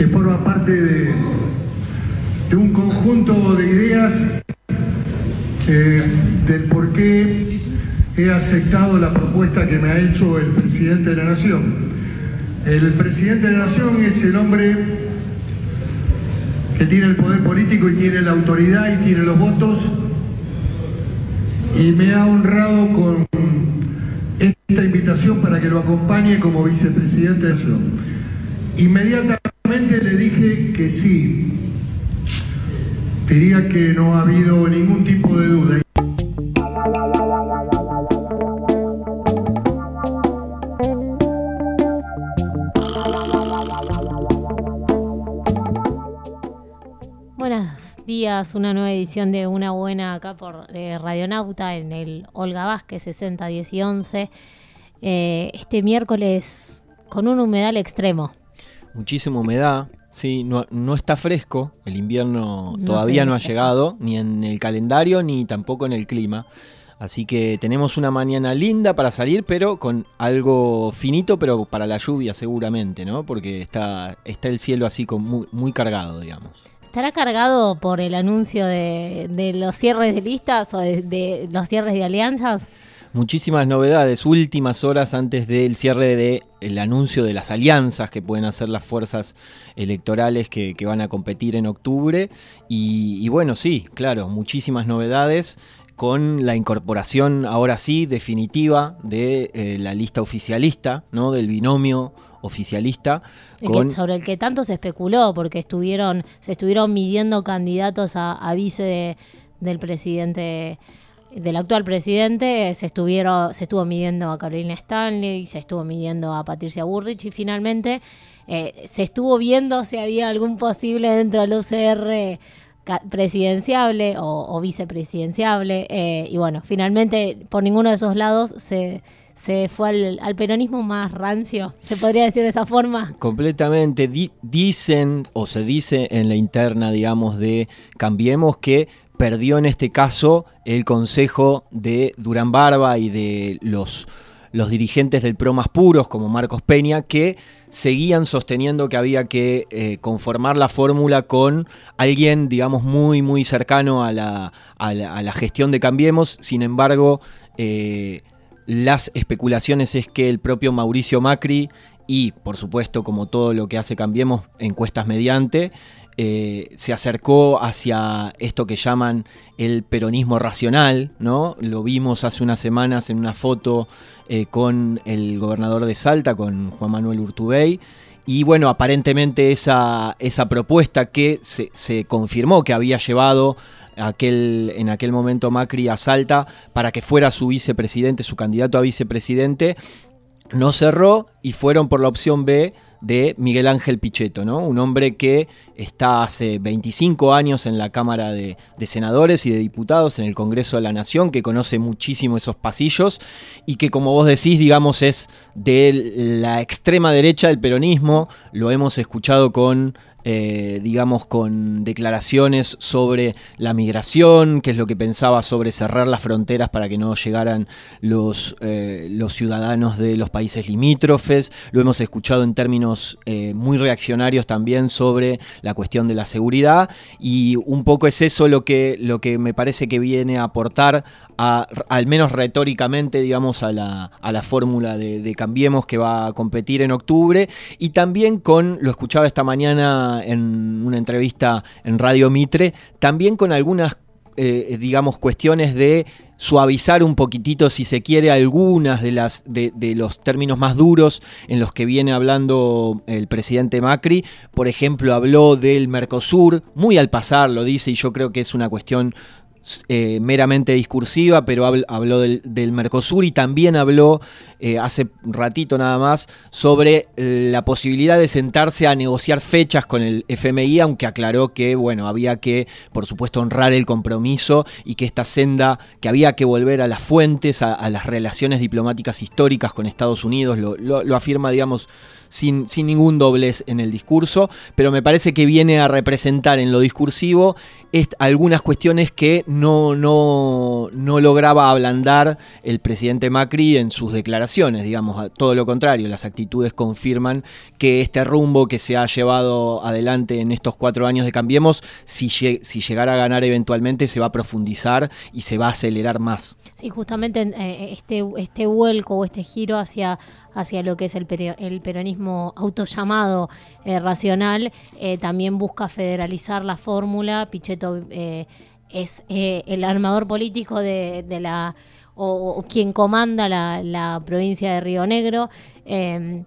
que forma parte de, un conjunto de ideas eh, del por qué he aceptado la propuesta que me ha hecho el presidente de la Nación. El presidente de la Nación es el hombre que tiene el poder político y tiene la autoridad y tiene los votos y me ha honrado con esta invitación para que lo acompañe como vicepresidente de la Nación. Le dije que sí. Diría que no ha habido ningún tipo de duda. Buenos días, una nueva edición de Una Buena acá por eh, Radionauta en el Olga Vázquez 60, 10 y 11. Eh, este miércoles con un humedal extremo. Muchísima humedad, sí, no, no está fresco, el invierno No todavía no ha llegado, ni en el calendario ni tampoco en el clima. Así que tenemos una mañana linda para salir, pero con algo finito, pero para la lluvia seguramente, ¿no? Porque está, está el cielo así con muy, muy cargado, digamos. ¿Estará cargado por el anuncio de, de los cierres de listas o de, de los cierres de alianzas? Muchísimas novedades, últimas horas antes del cierre del anuncio de las alianzas que pueden hacer las fuerzas electorales que, que van a competir en octubre. Y, y bueno, sí, claro, muchísimas novedades con la incorporación ahora sí definitiva de eh, la lista oficialista, ¿no? Del binomio oficialista. El que- Con, sobre el que tanto se especuló, porque estuvieron, se estuvieron midiendo candidatos a, a vice de- del presidente, del actual presidente, se estuvieron, se estuvo midiendo a Carolina Stanley, se estuvo midiendo a Patricia Burrich y finalmente eh, se estuvo viendo si había algún posible dentro del UCR presidenciable o, vicepresidenciable eh, y bueno, finalmente por ninguno de esos lados se, se fue al, peronismo más rancio, se podría decir de esa forma. Completamente. Di- dicen o se dice en la interna, digamos, de Cambiemos que perdió en este caso el consejo de Durán Barba y de los, los dirigentes del PRO más puros, como Marcos Peña, que seguían sosteniendo que había que eh, conformar la fórmula con alguien, digamos, muy, muy cercano a la, a la- gestión de Cambiemos. Sin embargo, eh, las especulaciones es que el propio Mauricio Macri y, por supuesto, como todo lo que hace Cambiemos, encuestas mediante, eh, se acercó hacia esto que llaman el peronismo racional, ¿no? Lo vimos hace unas semanas en una foto eh, con el gobernador de Salta, con Juan Manuel Urtubey. Y bueno, aparentemente esa, esa propuesta que se, se confirmó que había llevado aquel, en aquel momento Macri a Salta para que fuera su vicepresidente, su candidato a vicepresidente, no cerró y fueron por la opción B de Miguel Ángel Pichetto, ¿no? Un hombre que está hace 25 años en la Cámara de, de Senadores y de Diputados, en el Congreso de la Nación, que conoce muchísimo esos pasillos y que, como vos decís, digamos, es de la extrema derecha del peronismo. Lo hemos escuchado con eh, digamos, con declaraciones sobre la migración, qué es lo que pensaba sobre cerrar las fronteras para que no llegaran los, eh, los ciudadanos de los países limítrofes. Lo hemos escuchado en términos eh, muy reaccionarios también sobre la cuestión de la seguridad y un poco es eso lo que, lo que me parece que viene a aportar, a, al menos retóricamente, digamos, a la, a la fórmula de, de Cambiemos que va a competir en octubre y también con, lo escuchaba esta mañana en una entrevista en Radio Mitre, también con algunas, eh, digamos, cuestiones de suavizar un poquitito, si se quiere, algunas de, las, de, los términos más duros en los que viene hablando el presidente Macri. Por ejemplo, habló del Mercosur, muy al pasar lo dice, y yo creo que es una cuestión eh, meramente discursiva, pero habl habló del, Mercosur y también habló eh, hace ratito nada más sobre eh, la posibilidad de sentarse a negociar fechas con el FMI, aunque aclaró que bueno había que, por supuesto, honrar el compromiso y que esta senda, que había que volver a las fuentes, a, las relaciones diplomáticas históricas con Estados Unidos, lo, lo, lo afirma, digamos, sin, sin, ningún doblez en el discurso, pero me parece que viene a representar en lo discursivo algunas cuestiones que no, no, no lograba ablandar el presidente Macri en sus declaraciones, digamos, todo lo contrario, las actitudes confirman que este rumbo que se ha llevado adelante en estos cuatro años de Cambiemos, si, si llegara a ganar eventualmente, se va a profundizar y se va a acelerar más. Sí, justamente eh, este, este vuelco o este giro hacia, hacia lo que es el, el peronismo autollamado eh, racional, eh, también busca federalizar la fórmula. Pichetto es el armador político de, la o, quien comanda la, provincia de Río Negro. Em,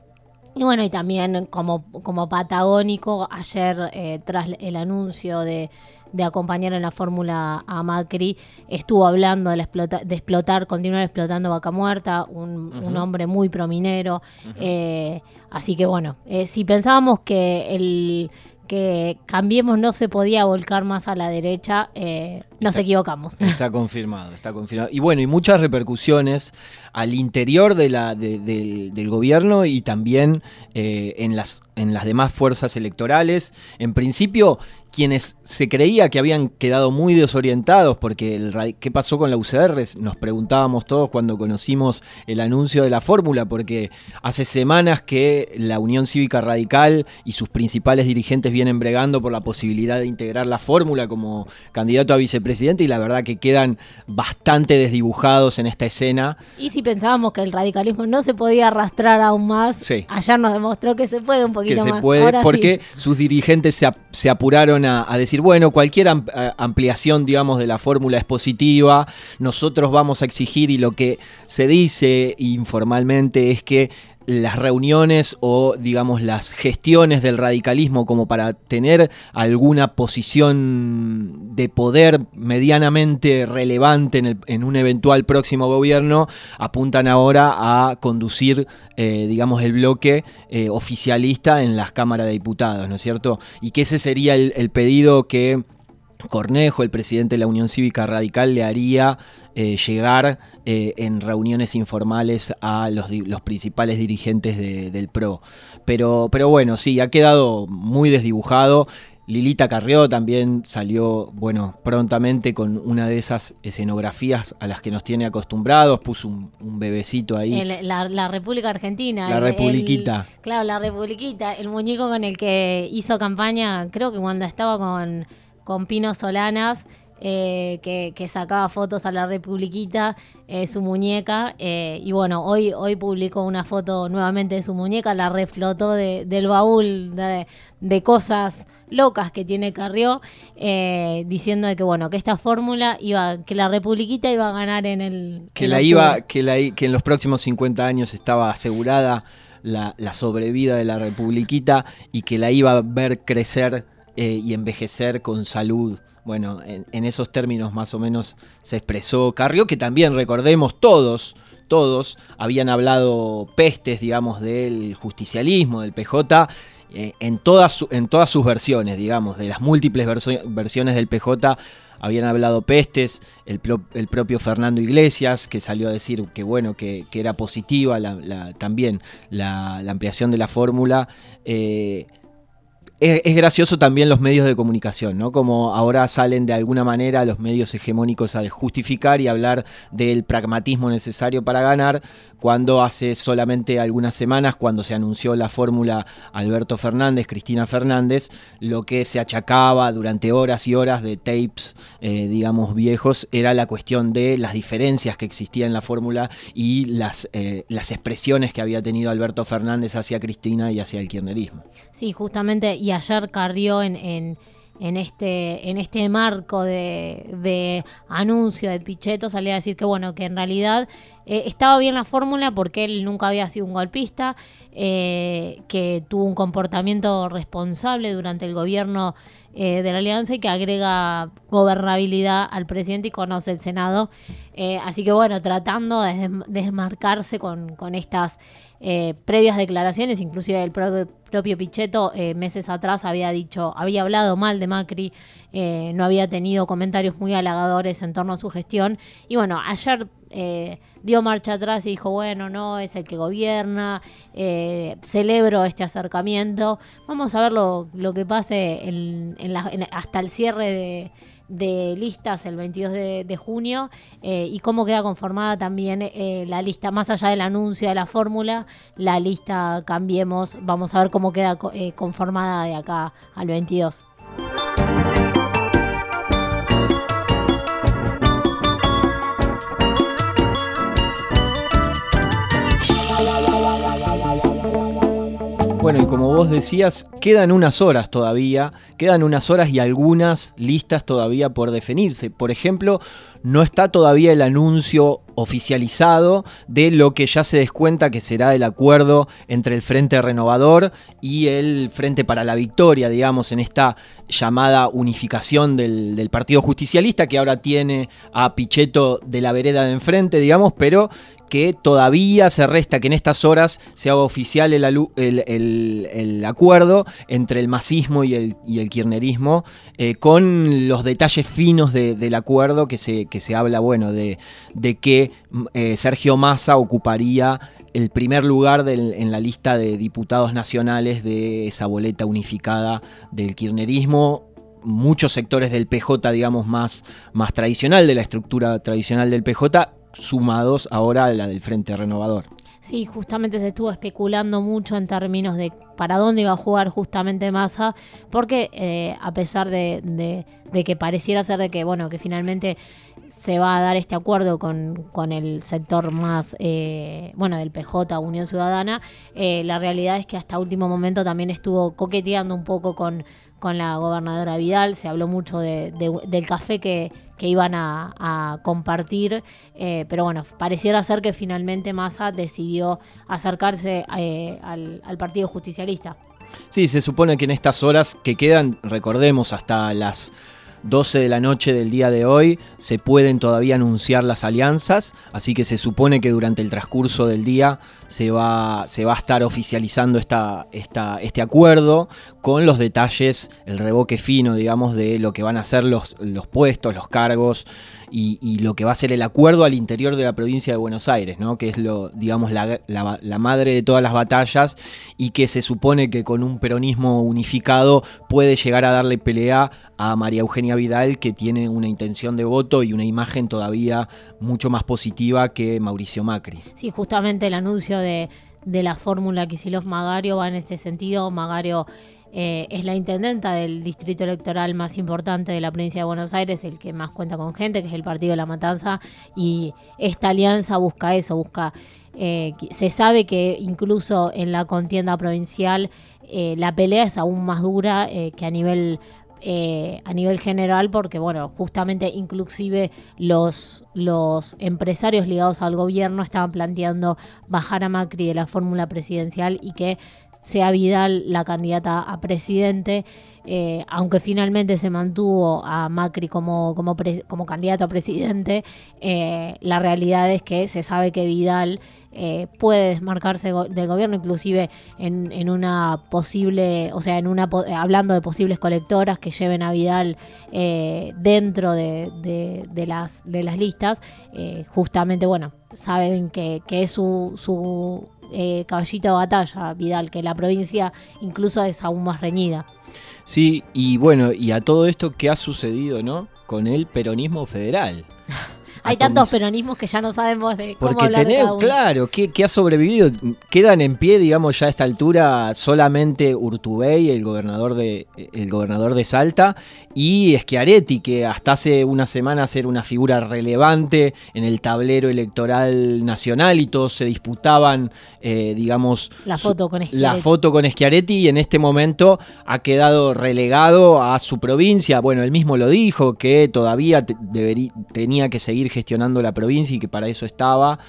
y bueno, y también como, como patagónico, ayer tras el anuncio de, de acompañar en la fórmula a Macri, estuvo hablando de, explotar, continuar explotando Vaca Muerta, un, hombre muy prominero. Eh, así que bueno, eh, si pensábamos que el que Cambiemos no se podía volcar más a la derecha, eh, nos equivocamos. Está confirmado, está confirmado. Y bueno, y muchas repercusiones al interior de la, del gobierno y también en, las, en las demás fuerzas electorales. En principio, quienes se creía que habían quedado muy desorientados porque el, qué pasó con la UCR, nos preguntábamos todos cuando conocimos el anuncio de la fórmula, porque hace semanas que la Unión Cívica Radical y sus principales dirigentes vienen bregando por la posibilidad de integrar la fórmula como candidato a vicepresidente y la verdad que quedan bastante desdibujados en esta escena. Y si pensábamos que el radicalismo no se podía arrastrar aún más, ayer nos demostró que se puede un poquito que se Puede, porque sus dirigentes se apuraron a, decir, bueno, cualquier ampliación, digamos, de la fórmula es positiva, nosotros vamos a exigir y lo que se dice informalmente es que las reuniones o digamos las gestiones del radicalismo como para tener alguna posición de poder medianamente relevante en, en un eventual próximo gobierno apuntan ahora a conducir eh, digamos el bloque eh, oficialista en las cámaras de diputados, ¿no es cierto? Y que ese sería el pedido que Cornejo, el presidente de la Unión Cívica Radical, le haría eh, llegar eh, en reuniones informales a los, principales dirigentes del PRO. Pero, pero bueno, sí, ha quedado muy desdibujado. Lilita Carrió también salió, bueno, prontamente con una de esas escenografías a las que nos tiene acostumbrados, puso un, bebecito ahí. la, República Argentina. La Republiquita. claro, la Republiquita, el muñeco con el que hizo campaña, creo que cuando estaba con, con Pino Solanas, eh, que, sacaba fotos a la Republiquita, eh, su muñeca. Eh, y bueno, hoy, hoy publicó una foto nuevamente de su muñeca, la reflotó del baúl de, cosas locas que tiene Carrió, diciendo que bueno, que esta fórmula iba, que la Republiquita iba a ganar en el. Que la iba, que la que en los próximos 50 años estaba asegurada la, la sobrevida de la Republiquita y que la iba a ver crecer y envejecer con salud bueno, en, esos términos más o menos se expresó Carrió, que también recordemos todos, todos habían hablado pestes, digamos, del justicialismo, del PJ, eh, en, todas, en todas sus versiones, digamos, de las múltiples versiones del PJ habían hablado pestes, el, propio Fernando Iglesias, que salió a decir que bueno, que, era positiva también la, ampliación de la fórmula. Eh, es, gracioso también los medios de comunicación, ¿no? Como ahora salen de alguna manera los medios hegemónicos a justificar y hablar del pragmatismo necesario para ganar, cuando hace solamente algunas semanas, cuando se anunció la fórmula Alberto Fernández, Cristina Fernández, lo que se achacaba durante horas y horas de tapes, eh, digamos, viejos, era la cuestión de las diferencias que existían en la fórmula y las, eh, las expresiones que había tenido Alberto Fernández hacia Cristina y hacia el kirchnerismo. Sí, justamente, y ayer Carrió en en este, en este marco de, anuncio de Pichetto salía a decir que bueno, que en realidad eh, estaba bien la fórmula porque él nunca había sido un golpista, eh, que tuvo un comportamiento responsable durante el gobierno eh, de la alianza y que agrega gobernabilidad al presidente y conoce el Senado. así que bueno, tratando de desmarcarse con estas previas declaraciones, inclusive el propio propio Pichetto eh, meses atrás había dicho, había hablado mal de Macri, eh, no había tenido comentarios muy halagadores en torno a su gestión. Y bueno, ayer eh, dio marcha atrás y dijo, bueno, no, es el que gobierna, celebro este acercamiento. Vamos a ver lo, que pase hasta el cierre de de listas el 22 de, junio eh, y cómo queda conformada también eh, la lista, más allá del anuncio de la fórmula, la lista Cambiemos, vamos a ver cómo queda eh, conformada de acá al 22. Bueno, y como vos decías, quedan unas horas todavía, quedan unas horas y algunas listas todavía por definirse. Por ejemplo, no está todavía el anuncio oficializado de lo que ya se descuenta que será el acuerdo entre el Frente Renovador y el Frente para la Victoria, digamos, en esta llamada unificación del, Partido Justicialista, que ahora tiene a Pichetto de la vereda de enfrente, digamos, pero que todavía se resta que en estas horas se haga oficial el, acuerdo entre el masismo y el, y el kirchnerismo, eh, con los detalles finos del acuerdo que se, que se habla, bueno, de, de que eh, Sergio Massa ocuparía el primer lugar en la lista de diputados nacionales de esa boleta unificada del kirchnerismo, muchos sectores del PJ, digamos, más, más tradicional, de la estructura tradicional del PJ, sumados ahora a la del Frente Renovador. Sí, justamente se estuvo especulando mucho en términos de para dónde iba a jugar justamente Massa, porque eh, a pesar de, que pareciera ser de que, bueno, que finalmente se va a dar este acuerdo con, con el sector más, eh, bueno, del PJ, Unión Ciudadana, eh, la realidad es que hasta último momento también estuvo coqueteando un poco con con la gobernadora Vidal, se habló mucho de, del café que, iban a, compartir, eh, pero bueno, pareciera ser que finalmente Massa decidió acercarse al, al Partido Justicialista. Sí, se supone que en estas horas que quedan, recordemos, hasta las 12 de la noche del día de hoy se pueden todavía anunciar las alianzas, así que se supone que durante el transcurso del día se va, se va a estar oficializando esta, este acuerdo con los detalles, el reboque fino, digamos, de lo que van a ser los, los puestos, los cargos y, lo que va a ser el acuerdo al interior de la provincia de Buenos Aires, ¿no? que es lo, digamos, la, madre de todas las batallas y que se supone que con un peronismo unificado puede llegar a darle pelea a María Eugenia Vidal, que tiene una intención de voto y una imagen todavía mucho más positiva que Mauricio Macri. Sí, justamente el anuncio de, la fórmula Kisilov Magario va en este sentido. Magario eh, es la intendenta del distrito electoral más importante de la provincia de Buenos Aires, el que más cuenta con gente, que es el Partido de la Matanza, y esta alianza busca eso, busca... Eh, se sabe que incluso en la contienda provincial eh, la pelea es aún más dura que a nivel a nivel general, porque bueno, justamente inclusive los, los empresarios ligados al gobierno estaban planteando bajar a Macri de la fórmula presidencial y que sea Vidal la candidata a presidente, eh, aunque finalmente se mantuvo a Macri como, como, como candidato a presidente, eh, la realidad es que se sabe que Vidal eh, puede desmarcarse del gobierno, inclusive en, una posible, o sea, en una hablando de posibles colectoras que lleven a Vidal dentro de, las, de las listas, justamente, bueno, saben que, que es su, su eh, caballito de batalla, Vidal, que la provincia incluso es aún más reñida. Sí, y bueno, y a todo esto, ¿qué ha sucedido, no? Con el peronismo federal. Hay tantos peronismos que ya no sabemos de cómo Porque hablar tenés, claro, ¿qué, ha sobrevivido? Quedan en pie, digamos, ya a esta altura solamente Urtubey, el gobernador de, el gobernador de Salta, y Schiaretti, que hasta hace una semana era una figura relevante en el tablero electoral nacional y todos se disputaban, eh, digamos, la foto, con la foto con Schiaretti y en este momento ha quedado relegado a su provincia. Bueno, él mismo lo dijo, que todavía tenía que seguir gestionando la provincia y que para eso estaba.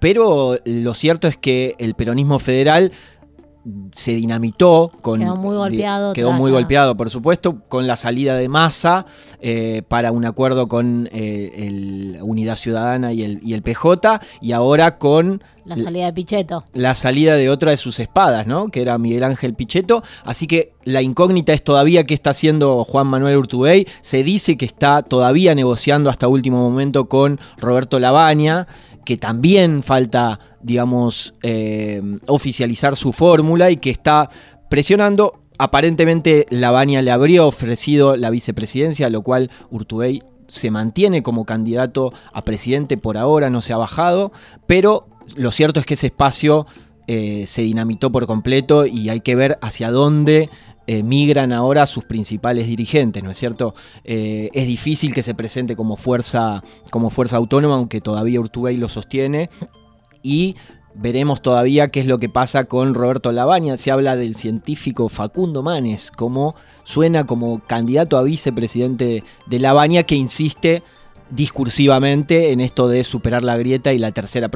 Pero lo cierto es que el peronismo federal se dinamitó con quedó muy golpeado quedó muy golpeado por supuesto con la salida de masa eh, para un acuerdo con eh, el Unidad Ciudadana y el, y el PJ y ahora con la salida de Pichetto. la salida de otra de sus espadas no que era Miguel Ángel Pichetto. Así que la incógnita es todavía qué está haciendo Juan Manuel Urtubey. Se dice que está todavía negociando hasta último momento con Roberto Labaña que también falta, digamos, eh, oficializar su fórmula y que está presionando. Aparentemente Lavagna le habría ofrecido la vicepresidencia, lo cual Urtubey se mantiene como candidato a presidente por ahora, no se ha bajado, pero lo cierto es que ese espacio eh, se dinamitó por completo y hay que ver hacia dónde eh, migran ahora sus principales dirigentes, ¿no es cierto? Eh, es difícil que se presente como fuerza, como fuerza autónoma, aunque todavía Urtubey lo sostiene. Y veremos todavía qué es lo que pasa con Roberto Labaña. Se habla del científico Facundo Manes, como suena como candidato a vicepresidente de Labaña, que insiste discursivamente en esto de superar la grieta y la tercera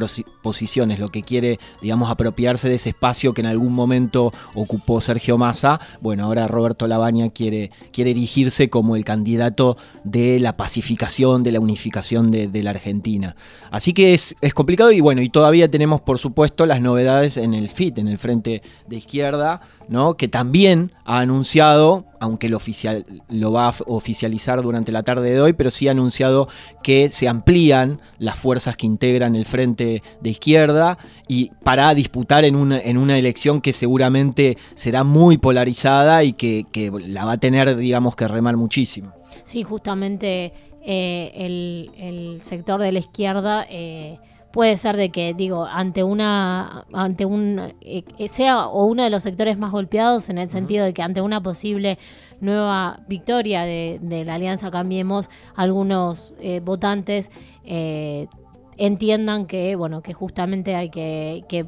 posición, es lo que quiere, digamos, apropiarse de ese espacio que en algún momento ocupó Sergio Massa. Bueno, ahora Roberto Labaña quiere, quiere erigirse como el candidato de la pacificación, de la unificación de, la Argentina. Así que es, es, complicado y bueno, y todavía tenemos, por supuesto, las novedades en el FIT, en el Frente de Izquierda, ¿no? que también ha anunciado, aunque lo, oficial, lo va a oficializar durante la tarde de hoy, pero sí ha anunciado que se amplían las fuerzas que integran el frente de izquierda y para disputar en una, en una elección que seguramente será muy polarizada y que, la va a tener, digamos, que remar muchísimo. Sí, justamente eh, el, sector de la izquierda... Eh, puede ser de que, digo, ante una, ante un, eh, sea o uno de los sectores más golpeados en el sentido de que ante una posible nueva victoria de, la Alianza Cambiemos, algunos eh, votantes eh, entiendan que, bueno, que justamente hay que,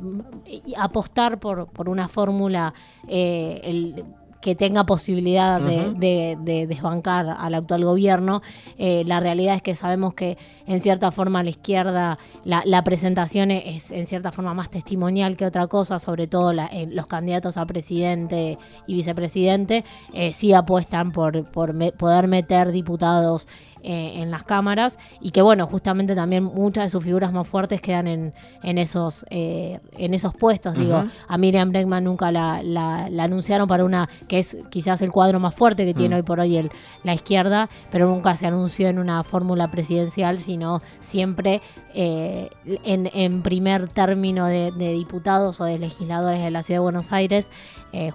apostar por, por una fórmula, el que tenga posibilidad de, desbancar al actual gobierno. Eh, la realidad es que sabemos que en cierta forma la izquierda, la, presentación es en cierta forma más testimonial que otra cosa, sobre todo eh, los candidatos a presidente y vicepresidente, eh, sí apuestan por, por poder meter diputados eh, en las cámaras y que bueno, justamente también muchas de sus figuras más fuertes quedan en, en, esos, eh, en esos puestos. Digo, a Miriam Bregman nunca la, la, anunciaron para una, que es quizás el cuadro más fuerte que tiene mm. hoy por hoy el, la izquierda, pero nunca se anunció en una fórmula presidencial, sino siempre eh, en, en, primer término de, diputados o de legisladores de la Ciudad de Buenos Aires,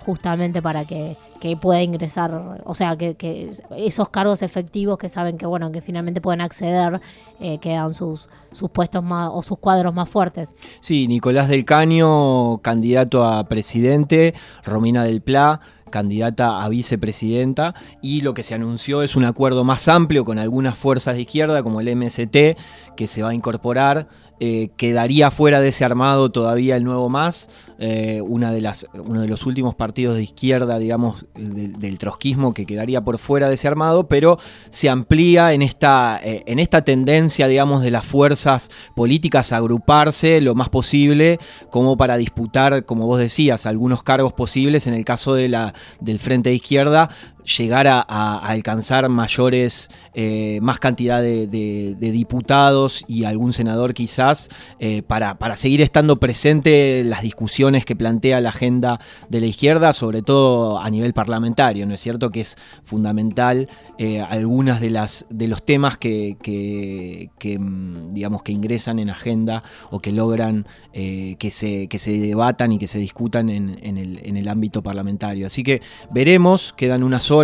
justamente para que que pueda ingresar, o sea, que, esos cargos efectivos que saben que, bueno, que finalmente pueden acceder, eh, quedan sus, sus puestos más o sus cuadros más fuertes. Sí, Nicolás del Caño, candidato a presidente, Romina del Pla, candidata a vicepresidenta y lo que se anunció es un acuerdo más amplio con algunas fuerzas de izquierda como el MST que se va a incorporar eh, quedaría fuera de ese armado todavía el Nuevo Más, eh, una de las, uno de los últimos partidos de izquierda, digamos, del trotskismo que quedaría por fuera de ese armado, pero se amplía en esta, eh, en esta tendencia, digamos, de las fuerzas políticas a agruparse lo más posible, como para disputar, como vos decías, algunos cargos posibles en el caso de la, del Frente de Izquierda, llegar a, alcanzar mayores, eh, más cantidad de, diputados y algún senador quizás, eh, para, para, seguir estando presente las discusiones que plantea la agenda de la izquierda, sobre todo a nivel parlamentario, ¿no es cierto? Que es fundamental eh, algunas de las de los temas que, que, mm, digamos que ingresan en agenda o que logran que, se, que se debatan y que se discutan en, en, el, en el ámbito parlamentario. Así que veremos, quedan unas horas.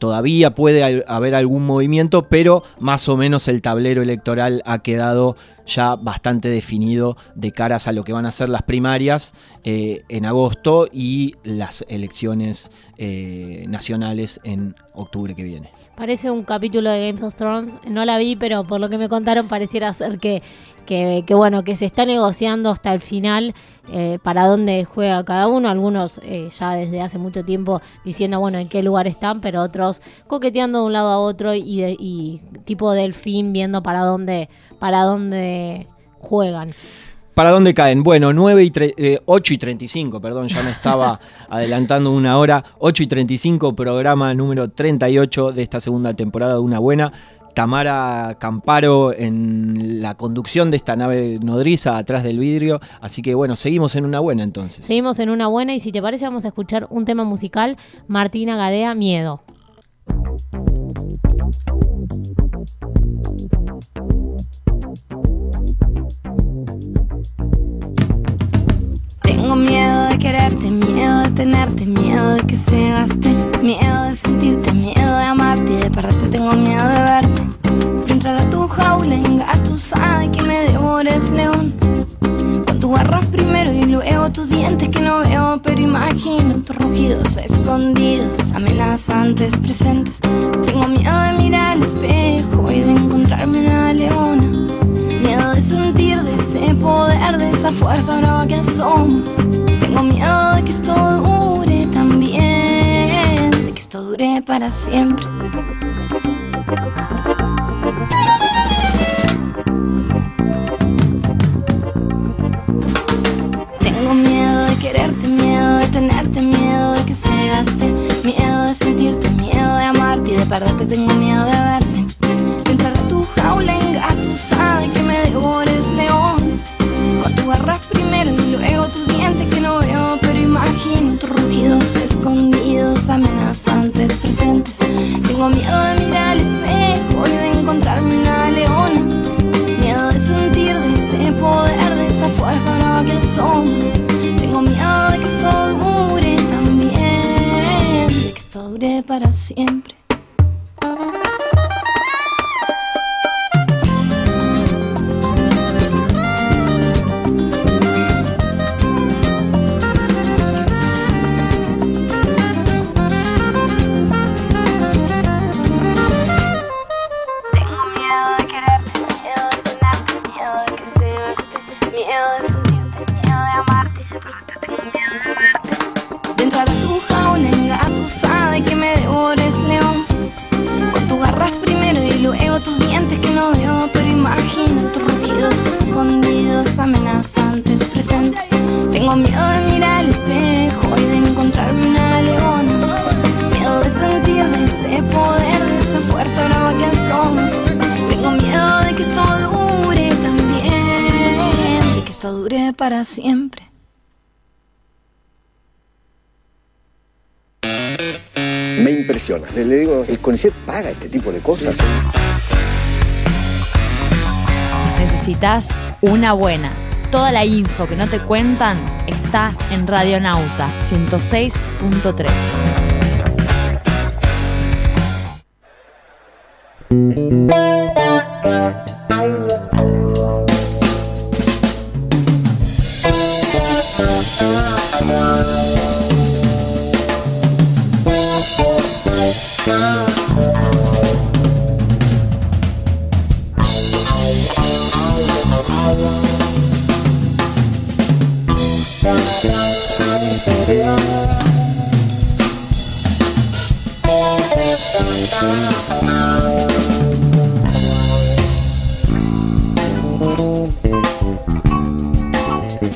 Todavía puede haber algún movimiento, pero más o menos el tablero electoral ha quedado ya bastante definido de caras a lo que van a ser las primarias eh, en agosto y las elecciones eh, nacionales en octubre que viene. Parece un capítulo de Games of Thrones, no la vi, pero por lo que me contaron pareciera ser que, que, bueno, que se está negociando hasta el final eh, para dónde juega cada uno. Algunos eh, ya desde hace mucho tiempo diciendo, bueno, en qué lugar están, pero otros coqueteando de un lado a otro y, y tipo delfín viendo para dónde, para dónde juegan. ¿Para dónde caen? Bueno, 9 y 8 eh, y 35, perdón, ya me estaba adelantando una hora. 8 y 35, programa número 38 de esta segunda temporada de Una Buena. Tamara Camparo en la conducción de esta nave nodriza atrás del vidrio. Así que bueno, seguimos en una buena entonces. Seguimos en una buena y si te parece vamos a escuchar un tema musical, Martina Gadea, Miedo. Tengo miedo de quererte, miedo de tenerte, miedo de que se gaste, miedo de sentirte, miedo de amarte y de perderte. Tengo miedo de verte, entrar a tu jaula engatusada y que me devores león. Con tu garras primero y luego tus dientes que no veo, pero imagino tus rugidos escondidos, amenazantes, presentes. Tengo miedo de mirar al espejo y de encontrarme una leona. Miedo de sentir de ese poder, de esa fuerza brava que asoma. Tengo miedo de que esto dure también, de que esto dure para siempre. Tengo miedo de quererte, miedo de tenerte, miedo de que se gaste, miedo de sentirte, miedo de amarte y de perderte. Tengo miedo de verte, de entrar a tu jaula engatusada y que me devores león. Con tu garras primero Tengo miedo de mirar al espejo y de encontrarme una leona. Miedo de sentir de ese poder, de esa fuerza brava que asoma. Tengo miedo de que esto dure también, de que esto dure para siempre. para siempre. Me impresiona. Le digo, el CONICET paga este tipo de cosas. Necesitas una buena. Toda la info que no te cuentan está en Radionauta 106.3.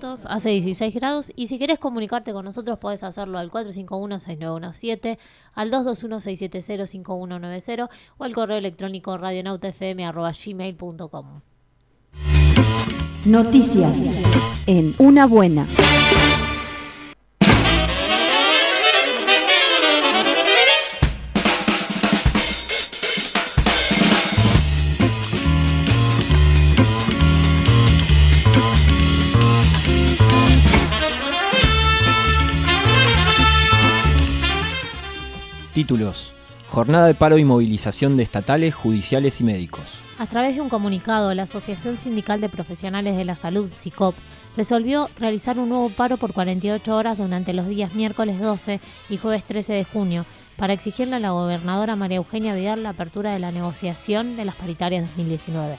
minutos, hace 16 grados y si querés comunicarte con nosotros podés hacerlo al 451-6917, al 221-670-5190 o al correo electrónico radionautafm.gmail.com. Noticias en Una Buena. Títulos. Jornada de paro y movilización de estatales, judiciales y médicos. A través de un comunicado, la Asociación Sindical de Profesionales de la Salud, SICOP, resolvió realizar un nuevo paro por 48 horas durante los días miércoles 12 y jueves 13 de junio para exigirle a la gobernadora María Eugenia Vidal la apertura de la negociación de las paritarias 2019.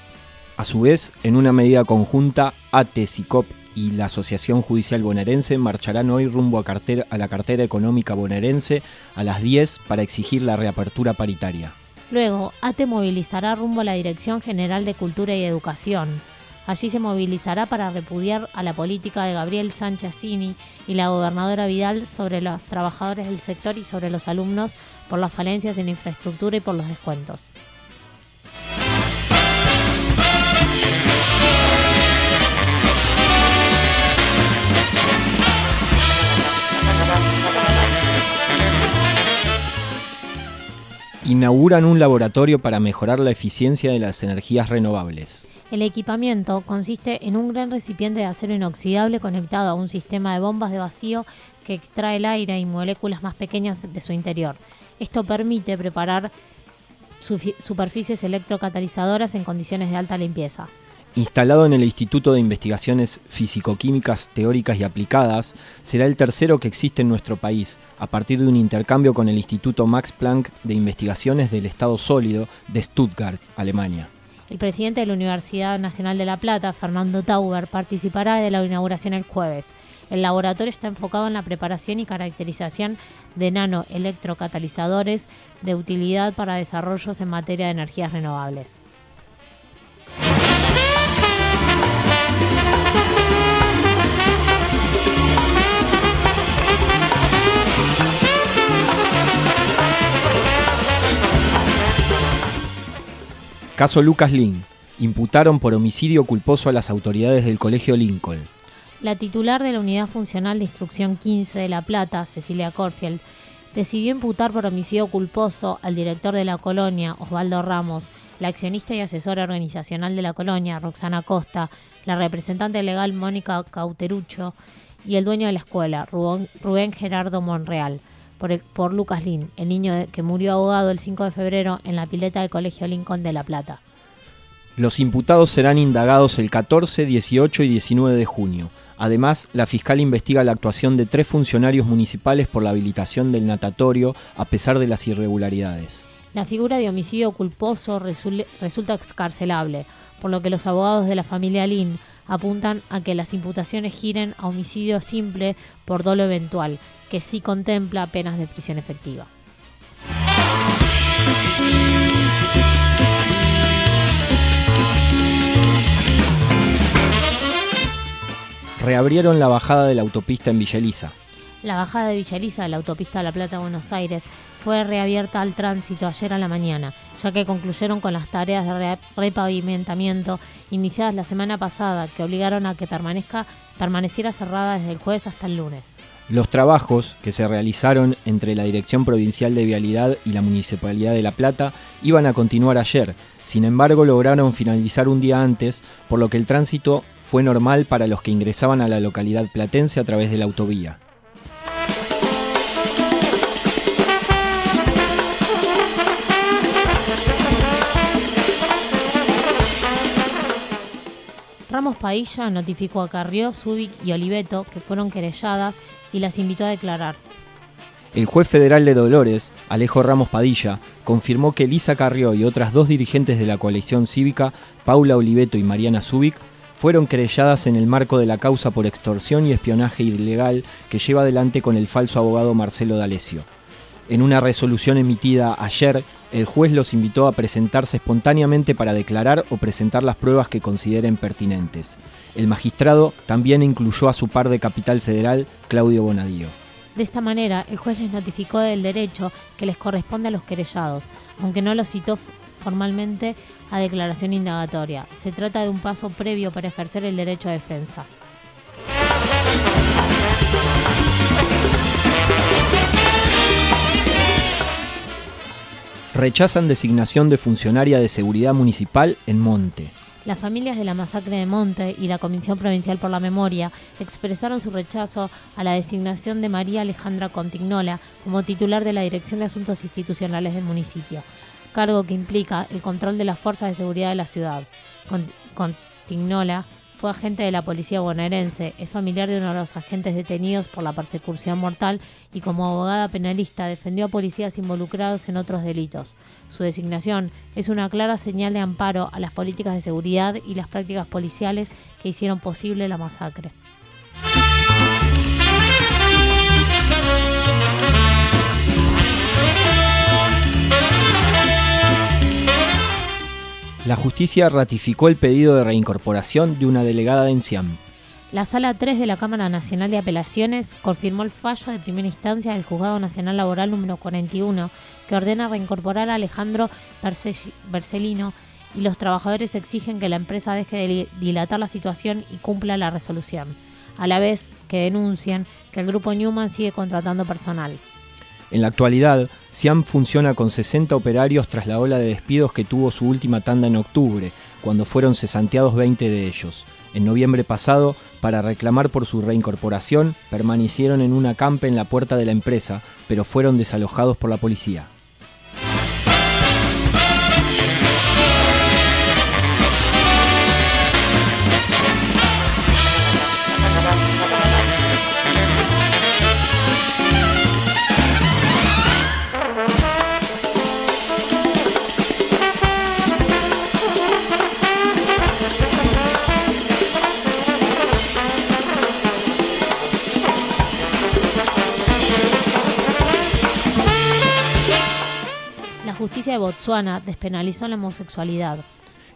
A su vez, en una medida conjunta, ATE, SICOP y la Asociación Judicial Bonaerense marcharán hoy rumbo a, la cartera económica bonaerense a las 10 para exigir la reapertura paritaria. Luego, ATE movilizará rumbo a la Dirección General de Cultura y Educación. Allí se movilizará para repudiar a la política de Gabriel Sánchez Cini y la gobernadora Vidal sobre los trabajadores del sector y sobre los alumnos por las falencias en infraestructura y por los descuentos. Inauguran un laboratorio para mejorar la eficiencia de las energías renovables. El equipamiento consiste en un gran recipiente de acero inoxidable conectado a un sistema de bombas de vacío que extrae el aire y moléculas más pequeñas de su interior. Esto permite preparar superficies electrocatalizadoras en condiciones de alta limpieza. Instalado en el Instituto de Investigaciones Físico-Químicas Teóricas y Aplicadas, será el tercero que existe en nuestro país, a partir de un intercambio con el Instituto Max Planck de Investigaciones del Estado Sólido de Stuttgart, Alemania. El presidente de la Universidad Nacional de La Plata, Fernando Tauber, participará de la inauguración el jueves. El laboratorio está enfocado en la preparación y caracterización de nanoelectrocatalizadores de utilidad para desarrollos en materia de energías renovables. Caso Lucas Lin. Imputaron por homicidio culposo a las autoridades del Colegio Lincoln. La titular de la Unidad Funcional de Instrucción 15 de La Plata, Cecilia Corfield, decidió imputar por homicidio culposo al director de la colonia, Osvaldo Ramos, la accionista y asesora organizacional de la colonia, Roxana Costa, la representante legal Mónica Cauterucho y el dueño de la escuela, Rubén, Gerardo Monreal, por, el- por Lucas Lin, el niño que murió ahogado el 5 de febrero en la pileta del Colegio Lincoln de La Plata. Los imputados serán indagados el 14, 18 y 19 de junio. Además, la fiscal investiga la actuación de tres funcionarios municipales por la habilitación del natatorio a pesar de las irregularidades. La figura de homicidio culposo resul- resulta excarcelable, por lo que los abogados de la familia Lin apuntan a que las imputaciones giren a homicidio simple por dolo eventual, que sí contempla penas de prisión efectiva. Reabrieron la bajada de la autopista en Villa Elisa. La bajada de Villa Elisa de la autopista La Plata a Buenos Aires fue reabierta al tránsito ayer a la mañana, ya que concluyeron con las tareas de re- repavimentamiento iniciadas la semana pasada, que obligaron a que permanezca, permaneciera cerrada desde el jueves hasta el lunes. Los trabajos que se realizaron entre la Dirección Provincial de Vialidad y la Municipalidad de La Plata iban a continuar ayer, sin embargo lograron finalizar un día antes, por lo que el tránsito fue normal para los que ingresaban a la localidad platense a través de la autovía. Ramos Padilla notificó a Carrió, Zúbic y Oliveto que fueron querelladas y las invitó a declarar. El juez federal de Dolores, Alejo Ramos Padilla, confirmó que Elisa Carrió y otras dos dirigentes de la coalición cívica, Paula Oliveto y Mariana Zubik, fueron querelladas en el marco de la causa por extorsión y espionaje ilegal que lleva adelante con el falso abogado Marcelo D'Alessio. En una resolución emitida ayer, el juez los invitó a presentarse espontáneamente para declarar o presentar las pruebas que consideren pertinentes. El magistrado también incluyó a su par de Capital Federal, Claudio Bonadío. De esta manera, el juez les notificó del derecho que les corresponde a los querellados, aunque no los citó formalmente a declaración indagatoria. Se trata de un paso previo para ejercer el derecho a defensa. Rechazan designación de funcionaria de seguridad municipal en Monte. Las familias de la masacre de Monte y la Comisión Provincial por la Memoria expresaron su rechazo a la designación de María Alejandra Contignola como titular de la Dirección de Asuntos Institucionales del municipio, cargo que implica el control de las fuerzas de seguridad de la ciudad. Contignola fue agente de la policía bonaerense, es familiar de uno de los agentes detenidos por la persecución mortal y como abogada penalista defendió a policías involucrados en otros delitos. Su designación es una clara señal de amparo a las políticas de seguridad y las prácticas policiales que hicieron posible la masacre. La justicia ratificó el pedido de reincorporación de una delegada de Enciam. La Sala 3 de la Cámara Nacional de Apelaciones confirmó el fallo de primera instancia del Juzgado Nacional Laboral número 41, que ordena reincorporar a Alejandro Bercelino y los trabajadores exigen que la empresa deje de dilatar la situación y cumpla la resolución, a la vez que denuncian que el grupo Newman sigue contratando personal. En la actualidad, Siam funciona con 60 operarios tras la ola de despidos que tuvo su última tanda en octubre, cuando fueron cesanteados 20 de ellos. En noviembre pasado, para reclamar por su reincorporación, permanecieron en una campa en la puerta de la empresa, pero fueron desalojados por la policía. Justicia de Botsuana despenalizó la homosexualidad.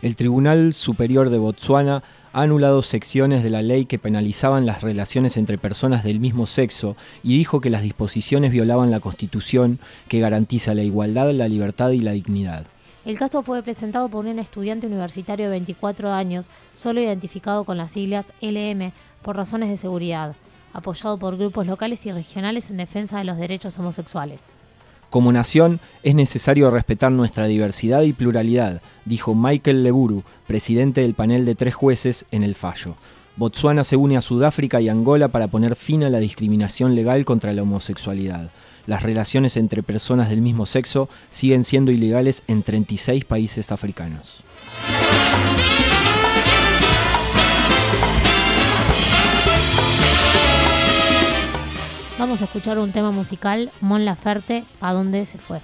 El Tribunal Superior de Botsuana ha anulado secciones de la ley que penalizaban las relaciones entre personas del mismo sexo y dijo que las disposiciones violaban la Constitución que garantiza la igualdad, la libertad y la dignidad. El caso fue presentado por un estudiante universitario de 24 años, solo identificado con las siglas LM por razones de seguridad, apoyado por grupos locales y regionales en defensa de los derechos homosexuales. Como nación es necesario respetar nuestra diversidad y pluralidad, dijo Michael Leburu, presidente del panel de tres jueces en el fallo. Botsuana se une a Sudáfrica y Angola para poner fin a la discriminación legal contra la homosexualidad. Las relaciones entre personas del mismo sexo siguen siendo ilegales en 36 países africanos. Vamos a escuchar un tema musical, Mon Laferte, ¿a dónde se fue?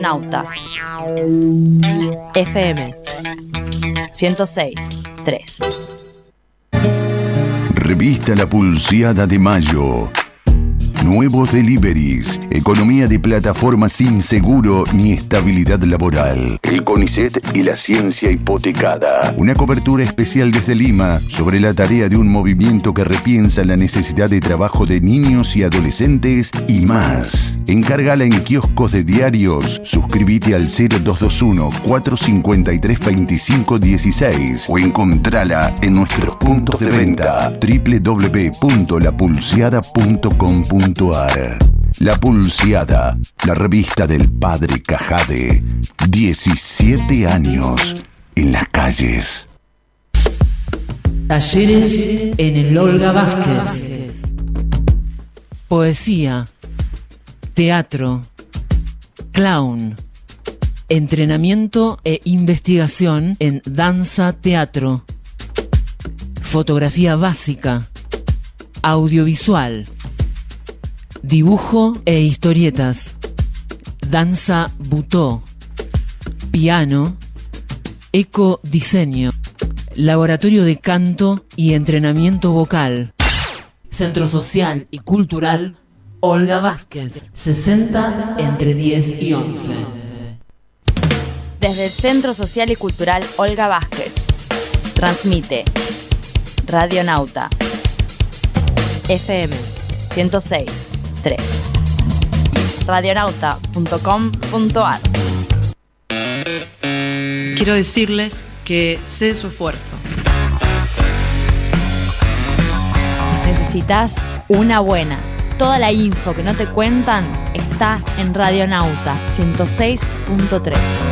Radionauta. FM 106 3. Revista La Pulseada de Mayo. Nuevos deliveries. Economía de plataforma sin seguro ni estabilidad laboral. El CONICET y la ciencia hipotecada. Una cobertura especial desde Lima sobre la tarea de un movimiento que repiensa la necesidad de trabajo de niños y adolescentes y más. Encárgala en kioscos de diarios. Suscríbete al 0221-453-2516 o encontrala en nuestros puntos de venta www.lapulseada.com.ar La Pulseada, la revista del padre Cajade. 17 años en las calles. Talleres en el Olga Vázquez. Poesía, teatro, clown, entrenamiento e investigación en danza teatro, fotografía básica, audiovisual, dibujo e historietas, danza butó, piano, ecodiseño, laboratorio de canto y entrenamiento vocal. Centro Social y Cultural Olga Vázquez, 60 entre 10 y 11. Desde el Centro Social y Cultural Olga Vázquez. Transmite Radionauta. FM 106 3. Radionauta.com.ar Quiero decirles que sé su esfuerzo. Necesitas una buena. Toda la info que no te cuentan está en Radionauta 106.3.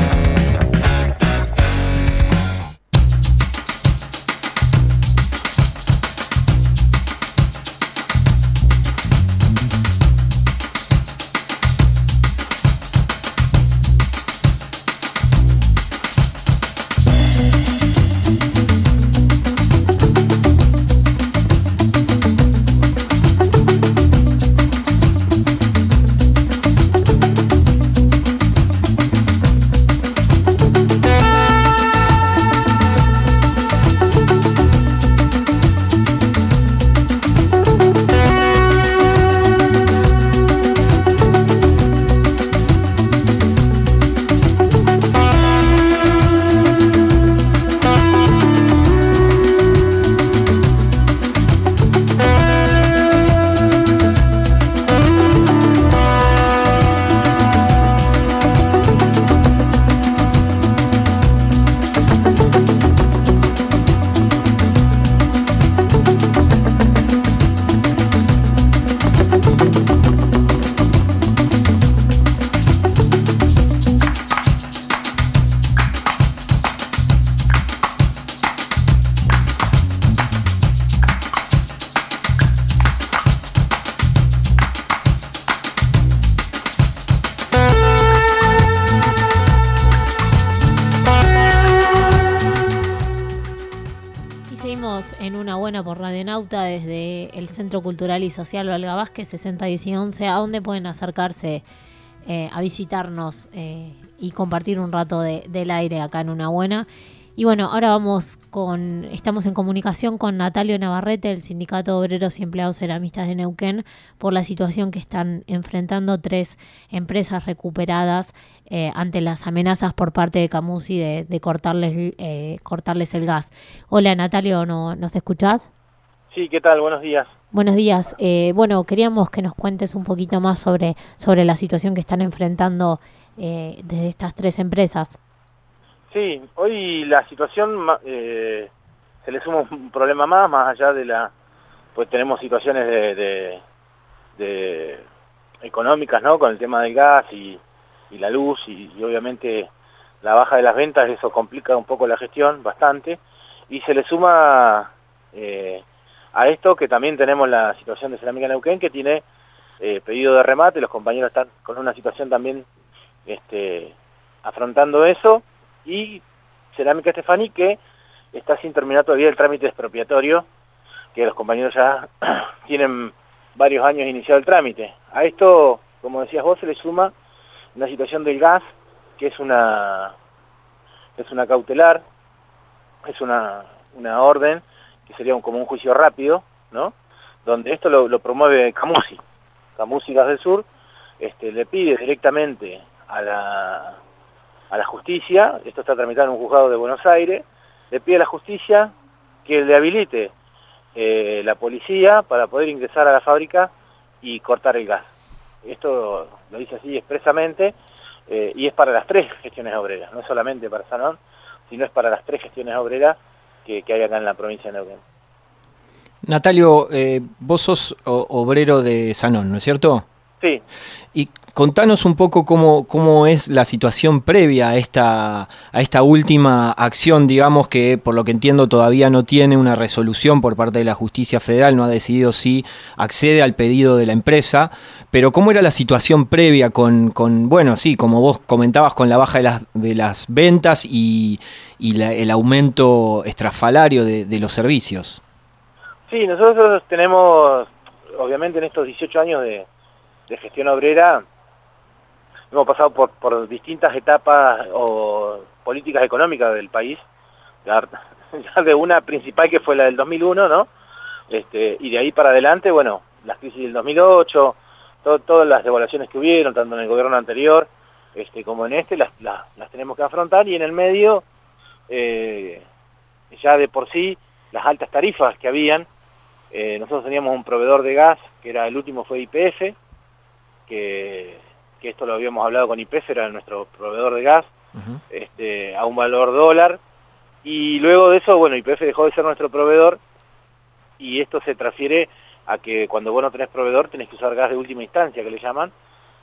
Centro Cultural y Social Olga Vázquez 60 10 y 11. ¿A dónde pueden acercarse eh, a visitarnos eh, y compartir un rato de- del aire acá en una buena? Y bueno, ahora vamos con, estamos en comunicación con Natalio Navarrete, del Sindicato de Obreros y Empleados Ceramistas de Neuquén, por la situación que están enfrentando tres empresas recuperadas eh, ante las amenazas por parte de Camusi de, de cortarles, eh, cortarles el gas. Hola Natalio, ¿no, ¿nos escuchás? Sí, ¿qué tal? Buenos días. Buenos días. Eh, bueno, queríamos que nos cuentes un poquito más sobre, sobre la situación que están enfrentando eh, desde estas tres empresas. Sí, hoy la situación eh, se le suma un problema más, más allá de la, pues tenemos situaciones de, económicas, ¿no? Con el tema del gas y, la luz y, obviamente la baja de las ventas, eso complica un poco la gestión bastante y se le suma a esto que también tenemos la situación de Cerámica Neuquén que tiene eh, pedido de remate, los compañeros están con una situación también este, afrontando eso y Cerámica Estefani que está sin terminar todavía el trámite expropiatorio, que los compañeros ya tienen varios años iniciado el trámite. A esto, como decías vos, se le suma una situación del gas, que es una, es una cautelar, es una, una orden, que sería un- como un juicio rápido, ¿no? Donde esto lo, promueve Camusi. Camusi Gas del Sur este, le pide directamente a la, a la justicia, esto está tramitado en un juzgado de Buenos Aires, le pide a la justicia que le habilite eh, la policía para poder ingresar a la fábrica y cortar el gas. Esto lo dice así expresamente eh, y es para las tres gestiones obreras, no solamente para Sanón, sino es para las tres gestiones obreras que, hay acá en la provincia de Neuquén. Natalio, eh, vos sos obrero de Sanón, ¿no es cierto? Sí, Y contanos un poco cómo, cómo es la situación previa a esta, a esta última acción, digamos que por lo que entiendo todavía no tiene una resolución por parte de la justicia federal, no ha decidido si accede al pedido de la empresa, pero cómo era la situación previa con, con bueno, sí, como vos comentabas, con la baja de las, de las ventas y, y la- el aumento estrafalario de, de los servicios. Sí, nosotros tenemos, obviamente en estos 18 años de, de gestión obrera, hemos pasado por, distintas etapas o políticas económicas del país, ya, de una principal que fue la del 2001, ¿no? Este, y de ahí para adelante, bueno, las crisis del 2008, to- todas las devaluaciones que hubieron, tanto en el gobierno anterior este, como en este, las, las, las tenemos que afrontar y en el medio, eh, ya de por sí, las altas tarifas que habían, eh, nosotros teníamos un proveedor de gas, que era el último fue IPF, que, que esto lo habíamos hablado con IPF, era nuestro proveedor de gas, este, a un valor dólar, y luego de eso, bueno, IPF dejó de ser nuestro proveedor, y esto se transfiere a que cuando vos no tenés proveedor tenés que usar gas de última instancia, que le llaman,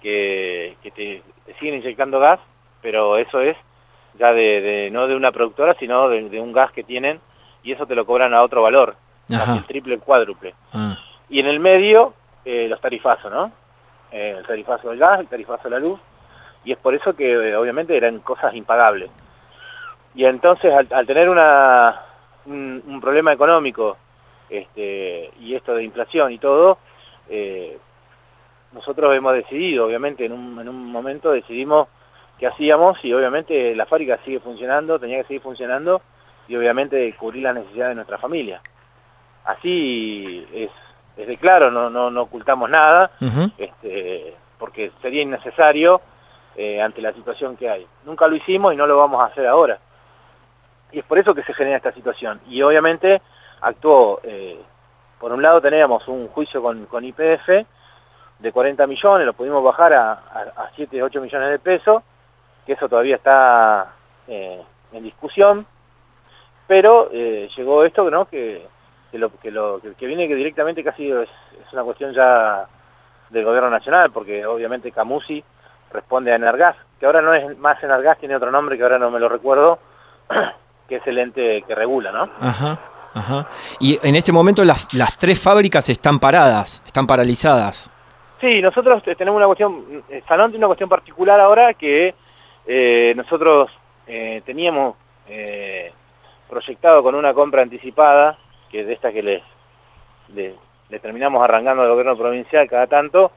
que, que te, siguen inyectando gas, pero eso es ya de, de- no de una productora, sino de, de un gas que tienen, y eso te lo cobran a otro valor, casi el triple, el cuádruple. Ah. Y en el medio, eh, los tarifazos, ¿no? Eh, el tarifazo del gas, el tarifazo de la luz, y es por eso que eh, obviamente eran cosas impagables. Y entonces al, tener una, un, un problema económico este, y esto de inflación y todo, eh, nosotros hemos decidido, obviamente en un, en un momento decidimos qué hacíamos y obviamente la fábrica sigue funcionando, tenía que seguir funcionando y obviamente cubrir las necesidades de nuestra familia. Así es, es de claro, no, no, no ocultamos nada, este, porque sería innecesario eh, ante la situación que hay. Nunca lo hicimos y no lo vamos a hacer ahora. Y es por eso que se genera esta situación. Y obviamente actuó, eh, por un lado teníamos un juicio con, con IPF de 40 millones, lo pudimos bajar a, a, a 7, 8 millones de pesos, que eso todavía está eh, en discusión, pero llegó esto ¿no? que, que, lo, que, lo, que, viene que directamente casi es, es una cuestión ya del gobierno nacional, porque obviamente Camusi responde a Energas, que ahora no es más Energas, tiene otro nombre que ahora no me lo recuerdo, que es el ente que regula, ¿no? Ajá, ajá. Y en este momento las, las tres fábricas están paradas, están paralizadas. Sí, nosotros tenemos una cuestión, eh, Sanón tiene una cuestión particular ahora que eh, nosotros eh, teníamos eh, proyectado con una compra anticipada, que de esta que les, le, le terminamos arrancando al gobierno provincial cada tanto,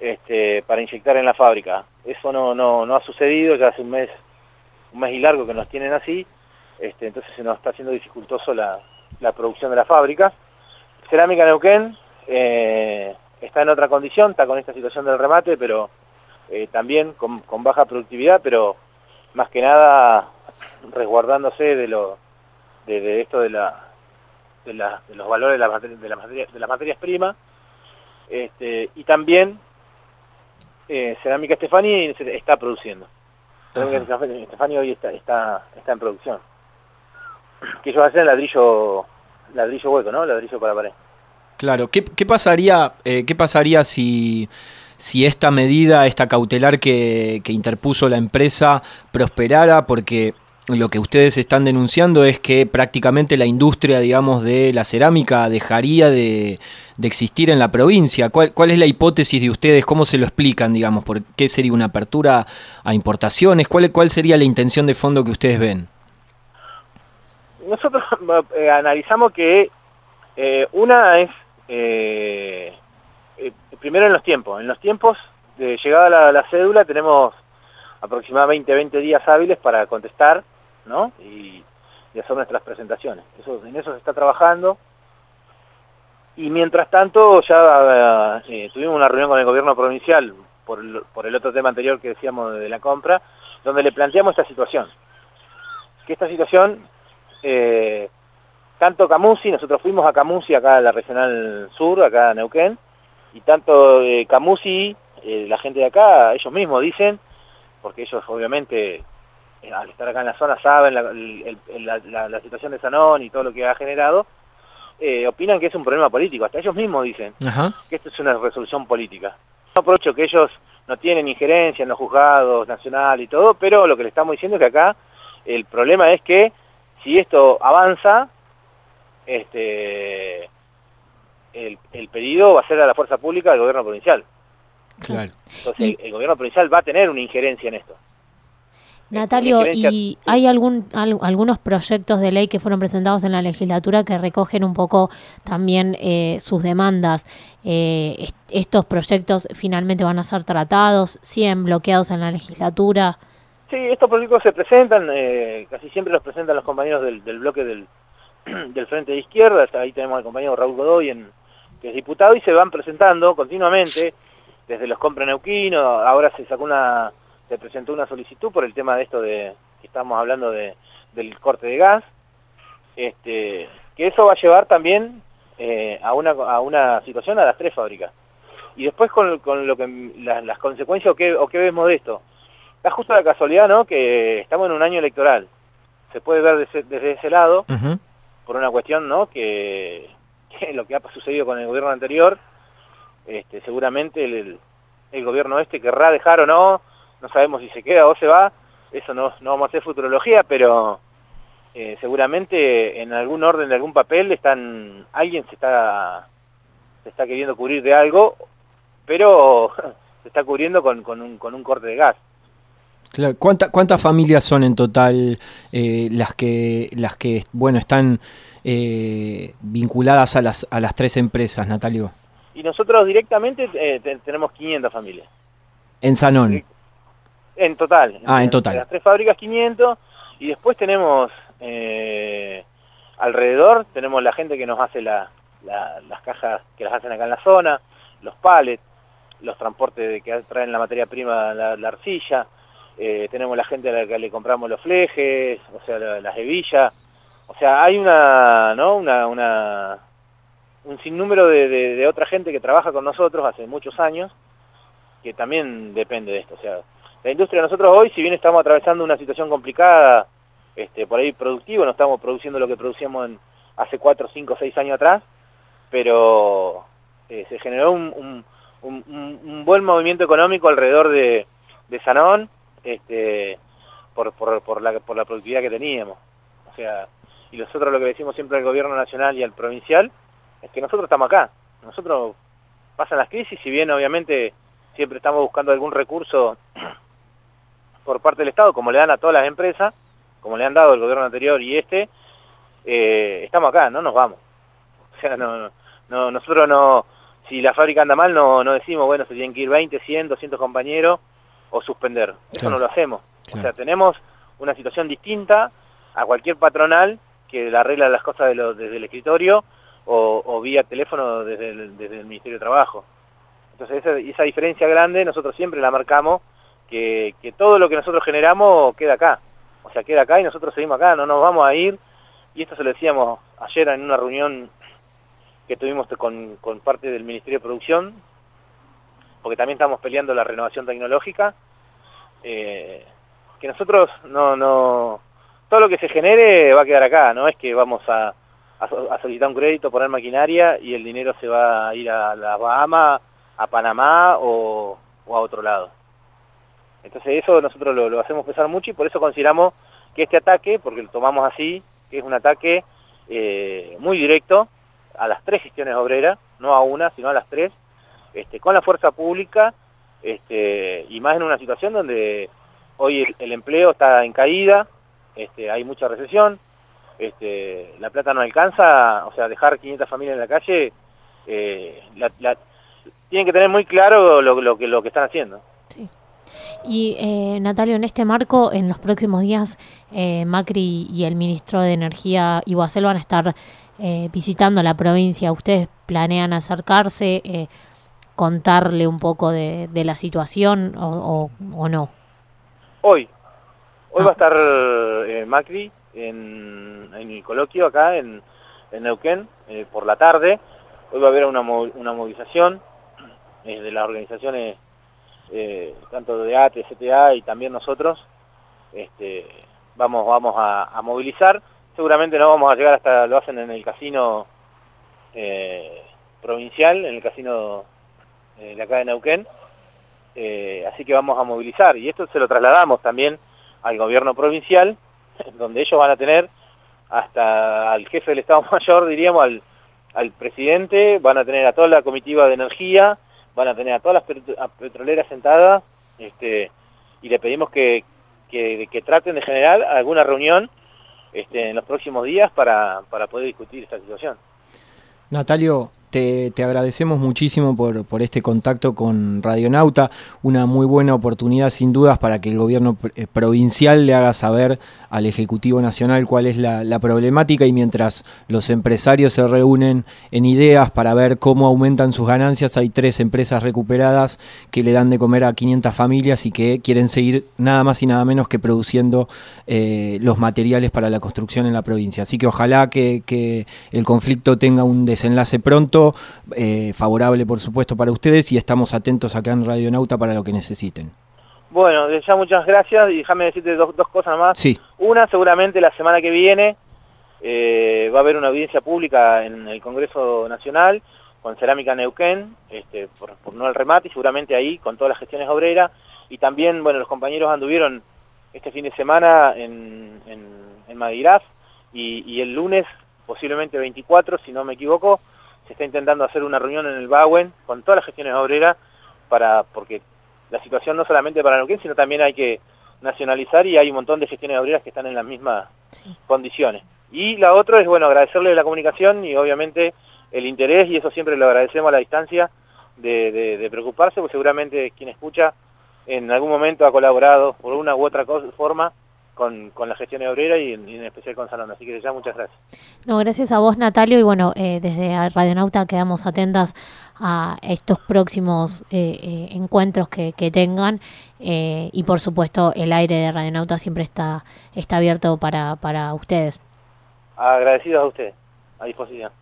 este, para inyectar en la fábrica. Eso no, no, no ha sucedido, ya hace un mes, un mes y largo que nos tienen así, este, entonces se nos está haciendo dificultoso la, producción de la fábrica. Cerámica Neuquén eh, está en otra condición, está con esta situación del remate, pero eh, también con, baja productividad, pero más que nada resguardándose de lo de esto de la, de, la, de los valores de, la materia, de, la materia, de las materias primas este, y también eh, Cerámica Estefani está produciendo. Cerámica Estefani hoy está, está, está en producción. Que ellos hacen ladrillo, ladrillo hueco, ¿no? Ladrillo para pared. Claro, ¿qué, qué pasaría, eh, qué pasaría si, si esta medida, esta cautelar que, que interpuso la empresa prosperara? Porque lo que ustedes están denunciando es que prácticamente la industria, digamos, de la cerámica dejaría de, existir en la provincia. ¿Cuál, ¿Cuál, es la hipótesis de ustedes? ¿Cómo se lo explican, digamos? ¿Por qué sería una apertura a importaciones? ¿Cuál, cuál sería la intención de fondo que ustedes ven? Nosotros eh, analizamos que eh, una es, eh, primero en los tiempos. En los tiempos de llegada a la, la cédula tenemos aproximadamente 20 días hábiles para contestar ¿no? y, hacer nuestras presentaciones. Eso, en eso se está trabajando. Y mientras tanto ya eh, tuvimos una reunión con el gobierno provincial por el, por el otro tema anterior que decíamos de la compra, donde le planteamos esta situación. Que esta situación, eh, tanto Camusi, nosotros fuimos a Camusi, acá a la Regional Sur, acá a Neuquén, y tanto eh, Camusi, la gente de acá, ellos mismos dicen porque ellos obviamente al estar acá en la zona saben la, el, la, la, la situación de Sanón y todo lo que ha generado, eh, opinan que es un problema político, hasta ellos mismos dicen Ajá. que esto es una resolución política. No aprovecho que ellos no tienen injerencia en los juzgados nacional y todo, pero lo que le estamos diciendo es que acá el problema es que si esto avanza, este el, el pedido va a ser a la fuerza pública del gobierno provincial. Claro. Entonces, y... el gobierno provincial va a tener una injerencia en esto. Natalio, ¿y hay algún al, algunos proyectos de ley que fueron presentados en la legislatura que recogen un poco también eh, sus demandas? Eh, est ¿Estos proyectos finalmente van a ser tratados, siguen bloqueados en la legislatura? Sí, estos proyectos se presentan, eh, casi siempre los presentan los compañeros del, del bloque del, del Frente de Izquierda, ahí tenemos al compañero Raúl Godoy, en, que es diputado, y se van presentando continuamente, desde los compra neuquinos, ahora se sacó una se presentó una solicitud por el tema de esto de que estamos hablando de, del corte de gas, este, que eso va a llevar también eh, a, una, a una situación a las tres fábricas. Y después con, con lo que la, las consecuencias o qué, o qué vemos de esto. Da justo la casualidad, ¿no? Que estamos en un año electoral. Se puede ver desde, desde ese lado, uh -huh. por una cuestión, ¿no? Que, que, lo que ha sucedido con el gobierno anterior, este, seguramente el, el gobierno este querrá dejar o no no sabemos si se queda o se va, eso no, no vamos a hacer futurología, pero eh, seguramente en algún orden de algún papel están alguien se está se está queriendo cubrir de algo, pero se está cubriendo con, con, un, con un corte de gas. Claro. ¿Cuánta, ¿Cuántas familias son en total eh, las que las que bueno están eh, vinculadas a las a las tres empresas, Natalio? Y nosotros directamente eh, tenemos 500 familias. En Sanón. En total. Ah, en, en total. las tres fábricas 500 y después tenemos eh, alrededor, tenemos la gente que nos hace la, la, las cajas que las hacen acá en la zona, los pallets, los transportes de que traen la materia prima, la, la arcilla, eh, tenemos la gente a la que le compramos los flejes, o sea, la, las hebillas, o sea, hay una, ¿no? Una, una, un sinnúmero de, de, de otra gente que trabaja con nosotros hace muchos años, que también depende de esto, o sea, la industria nosotros hoy, si bien estamos atravesando una situación complicada, este, por ahí productivo, no estamos produciendo lo que producíamos hace 4, 5, 6 años atrás, pero eh, se generó un, un, buen movimiento económico alrededor de, de Sanón, este, por, por, por, la, por la productividad que teníamos. O sea, y nosotros lo que decimos siempre al gobierno nacional y al provincial es que nosotros estamos acá. Nosotros pasan las crisis, si bien obviamente siempre estamos buscando algún recurso por parte del Estado, como le dan a todas las empresas, como le han dado el gobierno anterior y este, eh, estamos acá, no nos vamos. O sea, no, no, no, nosotros no, si la fábrica anda mal, no, no decimos, bueno, se tienen que ir 20, 100, 200 compañeros o suspender. Eso Claro. no lo hacemos. O sea, tenemos una situación distinta a cualquier patronal que le arregla las cosas de lo- desde el escritorio o, o vía teléfono desde el, desde el Ministerio de Trabajo. Entonces esa, esa diferencia grande nosotros siempre la marcamos, que, todo lo que nosotros generamos queda acá. O sea, queda acá y nosotros seguimos acá, no nos vamos a ir. Y esto se lo decíamos ayer en una reunión que tuvimos con, parte del Ministerio de Producción, porque también estamos peleando la renovación tecnológica, eh, que nosotros no, no, todo lo que se genere va a quedar acá, no es que vamos a, a so- a solicitar un crédito, poner maquinaria y el dinero se va a ir a las Bahamas, a Panamá o a otro lado. Entonces eso nosotros lo, hacemos pesar mucho y por eso consideramos que este ataque, porque lo tomamos así, que es un ataque eh, muy directo a las tres gestiones obreras, no a una, sino a las tres, este, con la fuerza pública este, y más en una situación donde hoy el, empleo está en caída, este, hay mucha recesión, la plata no alcanza, o sea, dejar 500 familias en la calle, eh, tienen que tener muy claro lo, lo que, lo que están haciendo. Y eh, Natalio, en este marco, en los próximos días, eh, Macri y el ministro de Energía, Iguacel, van a estar eh, visitando la provincia. ¿Ustedes planean acercarse, eh, contarle un poco de, de la situación o, o- o no? Hoy, hoy va a estar eh, Macri en, en el coloquio acá en, en Neuquén eh, por la tarde. Hoy va a haber una, mo- una movilización de las organizaciones, eh, tanto de ATE, CTA y también nosotros. Este, vamos vamos a, movilizar. Seguramente no vamos a llegar hasta, lo hacen en el casino eh, provincial, en el casino eh, de acá de Neuquén. Eh, así que vamos a movilizar y esto se lo trasladamos también al gobierno provincial, donde ellos van a tener hasta al jefe del Estado Mayor, diríamos, al, al presidente, van a tener a toda la comitiva de energía, van a tener a todas las petroleras sentadas, este, y le pedimos que, que, que traten de generar alguna reunión este, en los próximos días para, para poder discutir esta situación. Natalio, te, te agradecemos muchísimo por, por este contacto con Radionauta, una muy buena oportunidad sin dudas para que el gobierno eh, provincial le haga saber al Ejecutivo Nacional cuál es la, la problemática y mientras los empresarios se reúnen en ideas para ver cómo aumentan sus ganancias, hay tres empresas recuperadas que le dan de comer a 500 familias y que quieren seguir nada más y nada menos que produciendo eh, los materiales para la construcción en la provincia. Así que ojalá que, que el conflicto tenga un desenlace pronto, eh, favorable por supuesto para ustedes y estamos atentos acá en Radionauta para lo que necesiten. Bueno, ya muchas gracias y déjame decirte dos, dos cosas más. Sí. Una, seguramente la semana que viene eh, va a haber una audiencia pública en el Congreso Nacional con Cerámica Neuquén, este, por, por no el remate, y seguramente ahí con todas las gestiones obreras. Y también, bueno, los compañeros anduvieron este fin de semana en, en, en Madiraf y, y el lunes, posiblemente 24, si no me equivoco, se está intentando hacer una reunión en el Bauen con todas las gestiones obreras para porque la situación no solamente para Neuquén, sino también hay que nacionalizar y hay un montón de gestiones obreras que están en las mismas condiciones. Y la otra es, bueno, agradecerle la comunicación y obviamente el interés, y eso siempre lo agradecemos a la distancia, de, de- de preocuparse, porque seguramente quien escucha en algún momento ha colaborado por una u otra cosa- forma con, con la gestión obrera y en, y en especial con Salón. Así que ya muchas gracias. No, gracias a vos, Natalio. Y bueno, eh, desde Radionauta quedamos atentas a estos próximos eh, eh, encuentros que, que tengan. eh, y por supuesto, el aire de Radionauta siempre está, está abierto para, para ustedes. Agradecidos a ustedes, a disposición.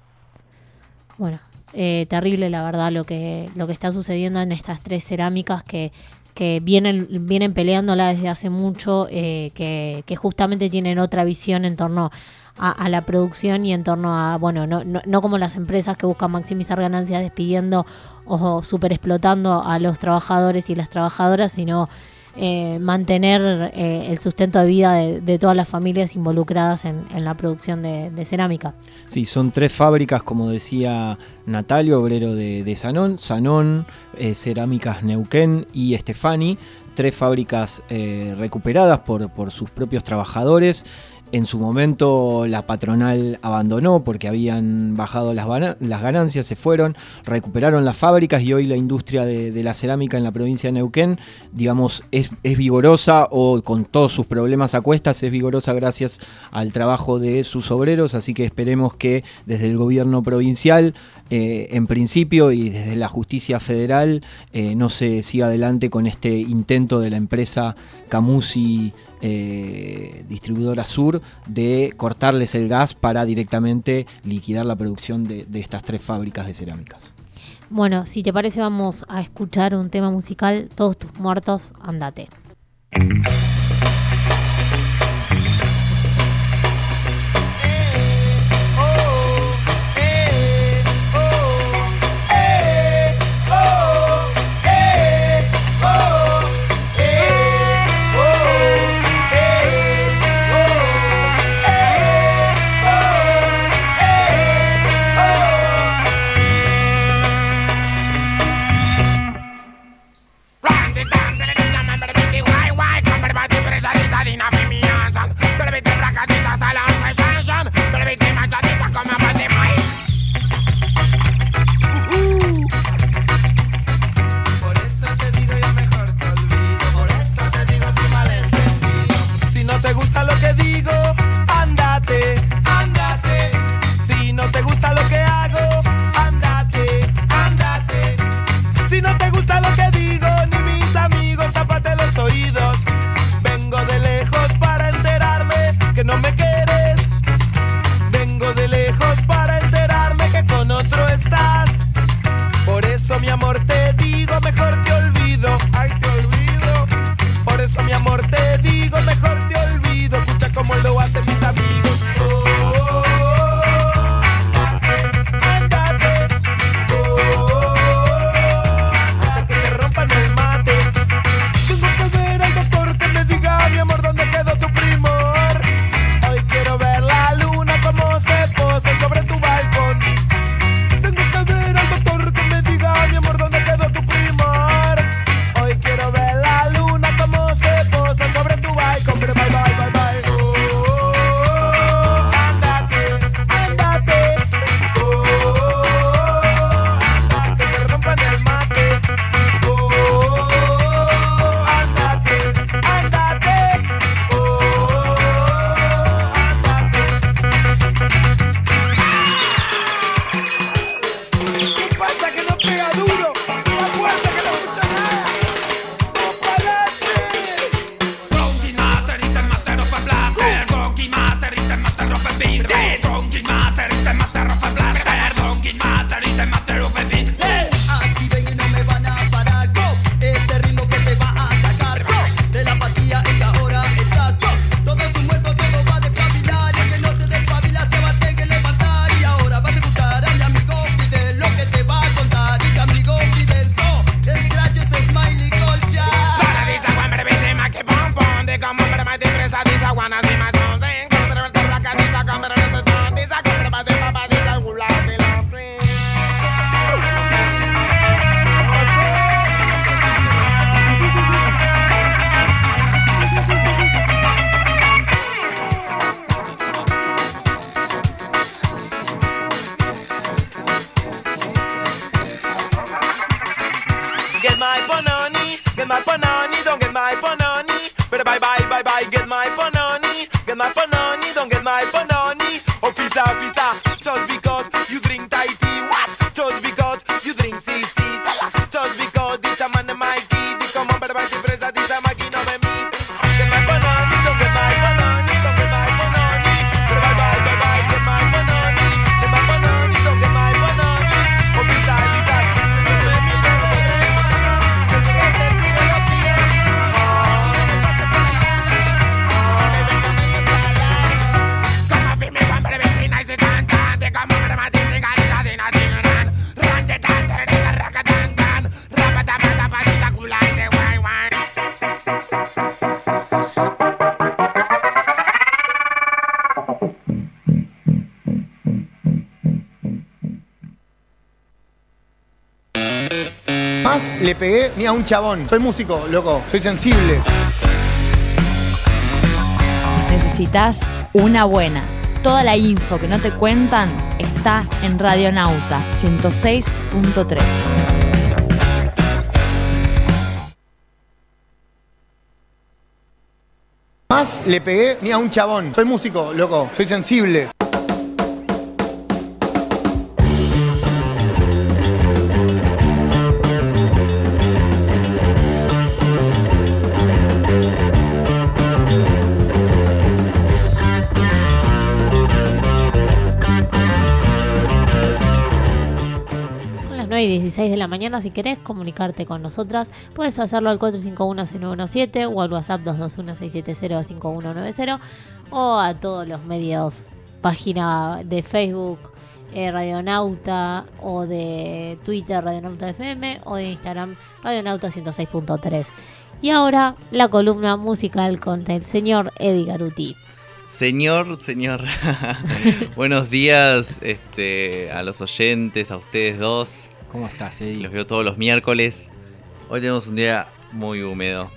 Bueno, eh, terrible la verdad lo que, lo que está sucediendo en estas tres cerámicas que, que vienen, vienen peleándola desde hace mucho, eh, que, que justamente tienen otra visión en torno a, a la producción y en torno a, bueno, no, no, no como las empresas que buscan maximizar ganancias despidiendo o super explotando a los trabajadores y las trabajadoras, sino eh, mantener eh, el sustento de vida de, todas las familias involucradas en, la producción de, cerámica. Sí, son tres fábricas, como decía Natalio, obrero de, de Sanón, Sanón, eh, Cerámicas Neuquén y Estefani, tres fábricas recuperadas por sus propios trabajadores. En su momento la patronal abandonó porque habían bajado las, ganancias, se fueron, recuperaron las fábricas y hoy la industria de, la cerámica en la provincia de Neuquén, digamos, es, vigorosa o con todos sus problemas a cuestas, es vigorosa gracias al trabajo de sus obreros, así que esperemos que desde el gobierno provincial, eh, en principio, y desde la justicia federal, eh, no se siga adelante con este intento de la empresa Camusi eh, distribuidora sur de cortarles el gas para directamente liquidar la producción de, de estas tres fábricas de cerámicas. Bueno, si te parece vamos a escuchar un tema musical, Todos tus muertos, andate. A un chabón. Soy músico, loco, soy sensible. ¿Necesitas Una buena. Toda la info que no te cuentan está en Radionauta 106.3. Más le pegué ni a un chabón. Soy músico, loco. Soy sensible. 6 de la mañana. Si querés comunicarte con nosotras, puedes hacerlo al 451-6117 o al WhatsApp 221-670-5190 o a todos los medios, página de Facebook. Eh, Radionauta o de Twitter Radionauta FM o de Instagram Radionauta 106.3. Y ahora la columna musical con el señor Eddie Garuti. Señor, señor, buenos días este, a los oyentes, a ustedes dos. ¿Cómo estás, Eddie? Los veo todos los miércoles. Hoy tenemos un día muy húmedo.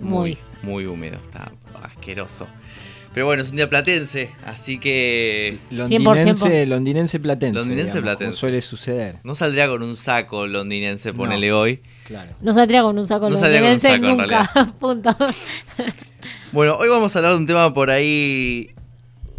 Muy. Muy húmedo, está asqueroso. Pero bueno, es un día platense, así que... Londinense, londinense platense. Londinense digamos, platense. suele suceder. No saldría con un saco londinense, No. ponele hoy. Claro. No saldría con un saco No saldría con un londinense saco, en nunca. Punto. Bueno, hoy vamos a hablar de un tema por ahí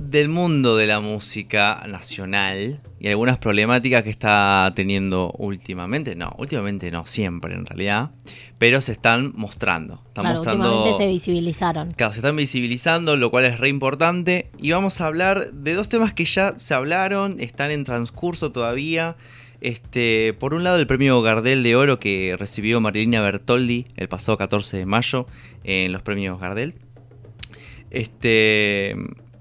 del mundo de la música nacional y algunas problemáticas que está teniendo últimamente. No, últimamente no, siempre en realidad. Pero se están mostrando. Están Claro, mostrando. últimamente se visibilizaron. Claro, se están visibilizando, lo cual es re importante. Y vamos a hablar de dos temas que ya se hablaron, están en transcurso todavía. Este, por un lado, el premio Gardel de Oro que recibió Marilina Bertoldi el pasado 14 de mayo en los premios Gardel. Este,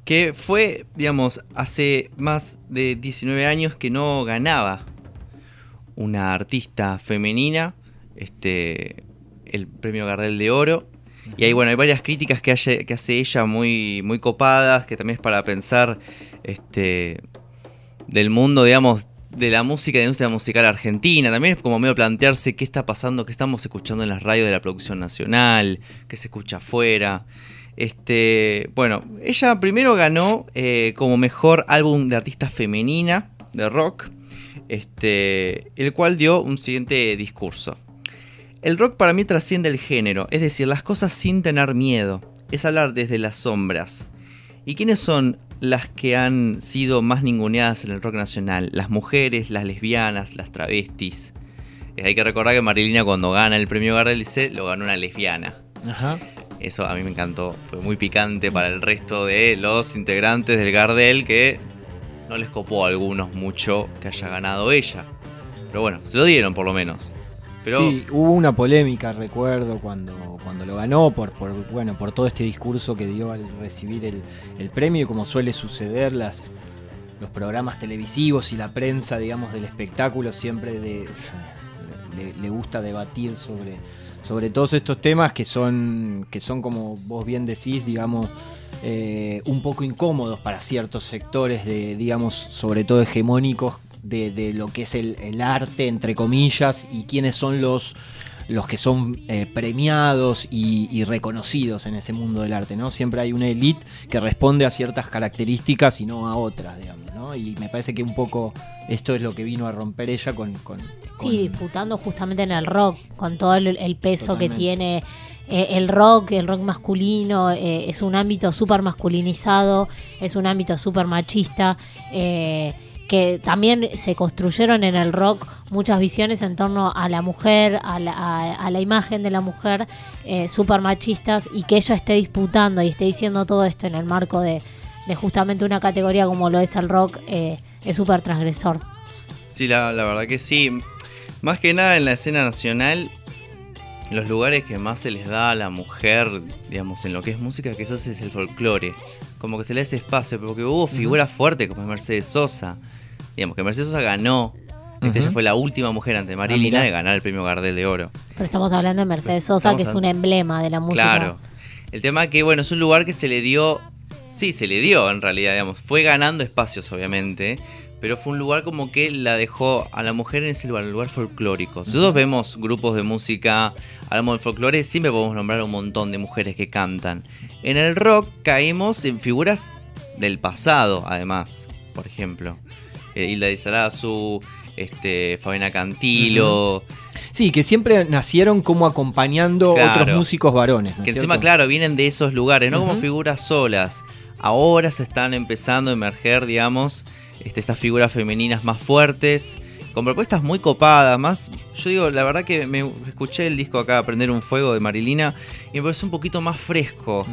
que fue, digamos, hace más de 19 años que no ganaba una artista femenina este, el premio Gardel de Oro. Y ahí, bueno, hay varias críticas que, hace- que hace ella muy, muy copadas, que también es para pensar este, del mundo, digamos, de la música, de la industria musical argentina. También es como medio plantearse qué está pasando, qué estamos escuchando en las radios de la producción nacional, qué se escucha afuera. Este, bueno, ella primero ganó eh, como mejor álbum de artista femenina de rock, este, el cual dio un siguiente discurso. El rock para mí trasciende el género, es decir, las cosas sin tener miedo, es hablar desde las sombras. ¿Y quiénes son las que han sido más ninguneadas en el rock nacional? Las mujeres, las lesbianas, las travestis. Eh, hay que recordar que Marilina cuando gana el premio Gardel lo ganó una lesbiana. Ajá. Eso a mí me encantó, fue muy picante para el resto de los integrantes del Gardel que no les copó a algunos mucho que haya ganado ella. Pero bueno, se lo dieron por lo menos. Pero Sí, hubo una polémica, recuerdo, cuando, cuando lo ganó, por, por, bueno, por todo este discurso que dio al recibir el, el premio, y como suele suceder, las, los programas televisivos y la prensa, digamos, del espectáculo siempre de, le, le gusta debatir sobre, sobre todos estos temas que son, que son, como vos bien decís, digamos, eh, un poco incómodos para ciertos sectores de, digamos, sobre todo hegemónicos de, lo que es el arte, entre comillas, y quiénes son los, los que son eh, premiados y, y reconocidos en ese mundo del arte, ¿no? Siempre hay una élite que responde a ciertas características y no a otras, digamos, ¿no? Y me parece que un poco esto es lo que vino a romper ella con... con- con- Sí, disputando justamente en el rock, con todo el, el peso Totalmente. que tiene eh, el rock, el rock masculino, eh, es un ámbito súper masculinizado, es un ámbito súper machista, eh, que también se construyeron en el rock muchas visiones en torno a la mujer, a la, a- la imagen de la mujer, eh, súper machistas, y que ella esté disputando y esté diciendo todo esto en el marco de, de justamente una categoría como lo es el rock, eh, es súper transgresor. Sí, la, la verdad que sí. Más que nada en la escena nacional, los lugares que más se les da a la mujer, digamos, en lo que es música, quizás es el folclore. Como que se le hace espacio, porque hubo figuras fuertes como es Mercedes Sosa. Digamos que Mercedes Sosa ganó. ¿viste? Ujú. Ella fue la última mujer ante Marilina mirá. de ganar el premio Gardel de Oro. Pero estamos hablando de Mercedes Sosa, Estamos que es un emblema de la música. Claro. El tema que, bueno, es un lugar que se le dio. Sí, se le dio en realidad, digamos. Fue ganando espacios, obviamente. Pero fue un lugar como que la dejó a la mujer en ese lugar, un lugar folclórico. Si nosotros vemos grupos de música, hablamos de folclore, siempre podemos nombrar un montón de mujeres que cantan. En el rock caemos en figuras del pasado, además, por ejemplo. Eh, Hilda de Sarazu, este, Fabiana Cantilo. Sí, que siempre nacieron como acompañando Claro. otros músicos varones. ¿no es Que encima, cierto? claro, vienen de esos lugares, no como figuras solas. Ahora se están empezando a emerger, digamos, este, estas figuras femeninas más fuertes, con propuestas muy copadas. Más, yo digo, la verdad que me escuché el disco acá, Prender un Fuego de Marilina, y me pareció un poquito más fresco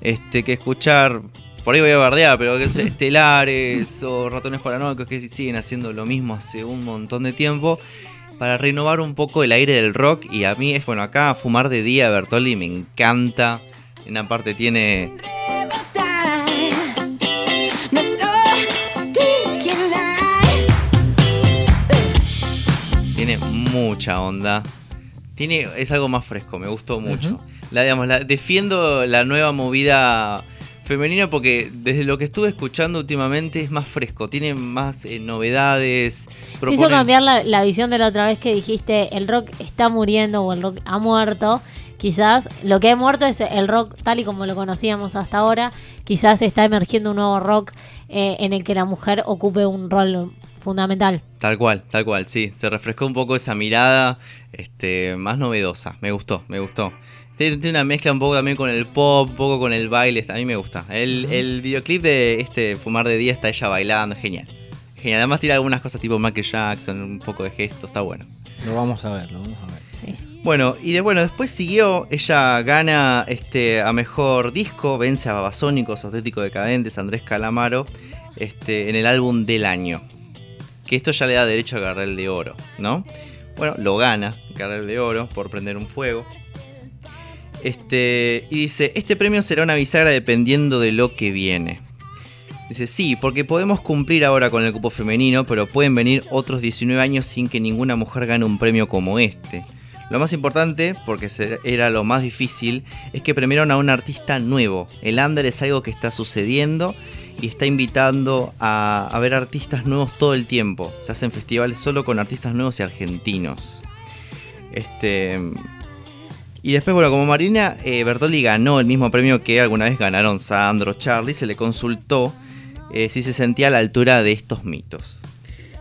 este, que escuchar. Por ahí voy a bardear, pero que es Estelares o Ratones Paranoicos que siguen haciendo lo mismo hace un montón de tiempo para renovar un poco el aire del rock. Y a mí es bueno, acá Fumar de Día, Bertoldi me encanta. En una parte tiene. Mucha onda. Tiene, es algo más fresco, me gustó mucho. la, digamos, la, defiendo la nueva movida femenina porque desde lo que estuve escuchando últimamente es más fresco, tiene más eh, novedades. Te hizo proponen- cambiar la, la visión de la otra vez que dijiste el rock está muriendo o el rock ha muerto. Quizás lo que ha muerto es el rock tal y como lo conocíamos hasta ahora. Quizás está emergiendo un nuevo rock eh, en el que la mujer ocupe un rol fundamental. Tal cual, tal cual, sí. Se refrescó un poco esa mirada este, más novedosa. Me gustó, me gustó. Tiene, una mezcla un poco también con el pop, un poco con el baile. A mí me gusta. El, el videoclip de este Fumar de Día está ella bailando, genial. Genial. Además tira algunas cosas tipo Michael Jackson, un poco de gesto, está bueno. Lo vamos a ver, lo vamos a ver. Bueno, y de, bueno, después siguió, ella gana este, a mejor disco, vence a Babasónicos, Auténtico Decadentes, Andrés Calamaro, este, en el álbum del año. Que esto ya le da derecho a Gardel de Oro, ¿no? Bueno, lo gana Gardel de Oro por prender un fuego. Este, y dice, este premio será una bisagra dependiendo de lo que viene. Dice, sí, porque podemos cumplir ahora con el cupo femenino, pero pueden venir otros 19 años sin que ninguna mujer gane un premio como este. Lo más importante, porque era lo más difícil, es que premiaron a un artista nuevo. El under es algo que está sucediendo y está invitando a, ver artistas nuevos todo el tiempo. Se hacen festivales solo con artistas nuevos y argentinos. Este. Y después, bueno, como Marina eh, Bertoldi ganó el mismo premio que alguna vez ganaron Sandro, Charlie, se le consultó eh, si se sentía a la altura de estos mitos.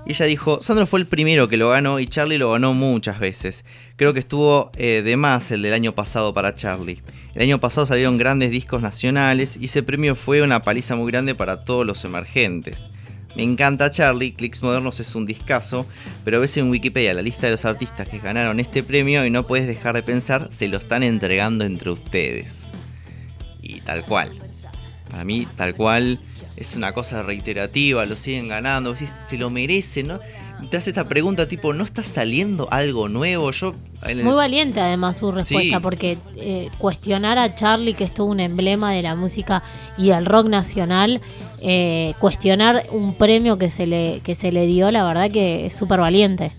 Y ella dijo, Sandro fue el primero que lo ganó y Charlie lo ganó muchas veces. Creo que estuvo eh, de más el del año pasado para Charlie. El año pasado salieron grandes discos nacionales y ese premio fue una paliza muy grande para todos los emergentes. Me encanta Charlie, Clicks Modernos es un discazo, pero ves en Wikipedia la lista de los artistas que ganaron este premio y no puedes dejar de pensar, se lo están entregando entre ustedes. Y tal cual. Para mí, tal cual, es una cosa reiterativa, lo siguen ganando, se lo merecen, ¿no? Te hace esta pregunta tipo, ¿no está saliendo algo nuevo? Yo... el- Muy valiente además su respuesta, Sí. porque eh, cuestionar a Charlie, que es todo un emblema de la música y del rock nacional, eh, cuestionar un premio que se le, que se le dio, la verdad que es súper valiente.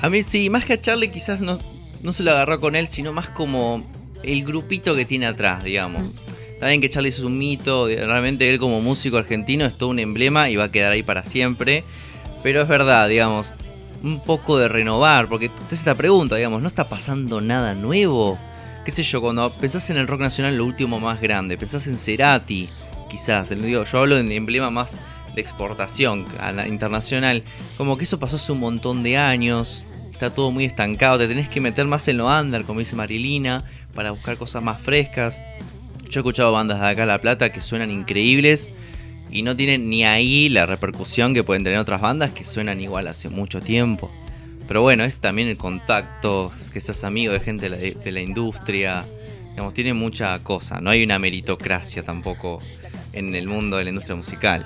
A mí sí, más que a Charlie quizás no, no se lo agarró con él, sino más como el grupito que tiene atrás, digamos. Está bien que Charlie es un mito, realmente él como músico argentino es todo un emblema y va a quedar ahí para siempre. Pero es verdad, digamos, un poco de renovar, porque te haces esta pregunta, digamos, ¿no está pasando nada nuevo? Qué sé yo, cuando pensás en el rock nacional, lo último más grande, pensás en Cerati, quizás, digo, yo hablo en emblema más de exportación a la internacional, como que eso pasó hace un montón de años, está todo muy estancado, te tenés que meter más en lo under, como dice Marilina, para buscar cosas más frescas. Yo he escuchado bandas de acá La Plata que suenan increíbles y no tienen ni ahí la repercusión que pueden tener otras bandas que suenan igual hace mucho tiempo. Pero bueno, es también el contacto, que seas amigo de gente de la, de la industria. Digamos, tiene mucha cosa. No hay una meritocracia tampoco en el mundo de la industria musical.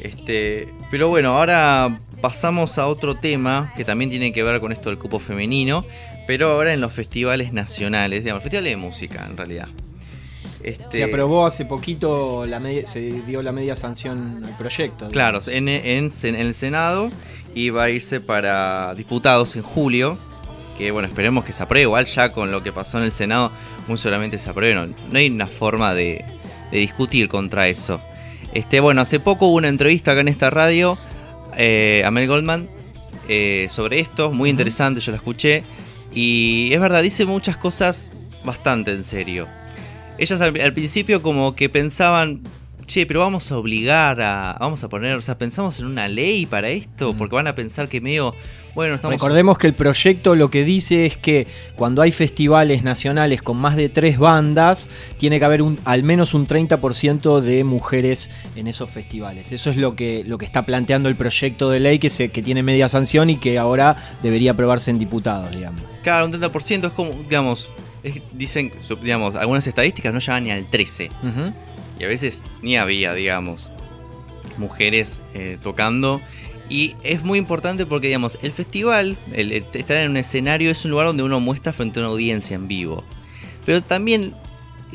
Este, pero bueno, ahora pasamos a otro tema que también tiene que ver con esto del cupo femenino, pero ahora en los festivales nacionales, digamos, festivales de música en realidad. Este, Se aprobó hace poquito, la media- se dio la media sanción al proyecto. Claro, en, en- en el Senado y va a irse para diputados en julio. Que bueno, esperemos que se apruebe. Igual ya con lo que pasó en el Senado, muy seguramente se apruebe. No, no hay una forma de, de discutir contra eso. Este, bueno, hace poco hubo una entrevista acá en esta radio eh, a Mel Goldman eh, sobre esto, muy interesante, yo la escuché. Y es verdad, dice muchas cosas bastante en serio. Ellas al, al principio como que pensaban, che, pero vamos a obligar a, vamos a poner, o sea, pensamos en una ley para esto, porque van a pensar que medio, bueno, estamos... Recordemos que el proyecto lo que dice es que cuando hay festivales nacionales con más de tres bandas, tiene que haber un, al menos un 30% de mujeres en esos festivales. Eso es lo que, lo que está planteando el proyecto de ley que, se, que tiene media sanción y que ahora debería aprobarse en diputados, digamos. Claro, un 30% es como, digamos, dicen, digamos, algunas estadísticas no llegan ni al 13. Ujú. Y a veces ni había, digamos, mujeres eh, tocando. Y es muy importante porque, digamos, el festival, el, el estar en un escenario es un lugar donde uno muestra frente a una audiencia en vivo. Pero también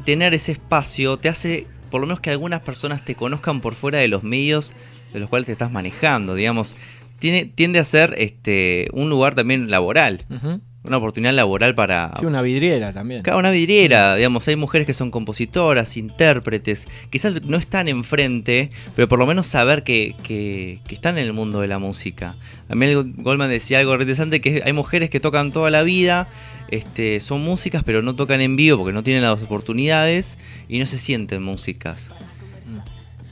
tener ese espacio te hace, por lo menos que algunas personas te conozcan por fuera de los medios de los cuales te estás manejando, digamos. Tiene, tiende a ser este, un lugar también laboral, Ujú. Una oportunidad laboral para, Sí, una vidriera también. Claro, una vidriera, digamos, hay mujeres que son compositoras, intérpretes, quizás no están enfrente, pero por lo menos saber que, que- que están en el mundo de la música. A mí el Goldman decía algo interesante, que hay mujeres que tocan toda la vida, este, son músicas, pero no tocan en vivo porque no tienen las oportunidades y no se sienten músicas.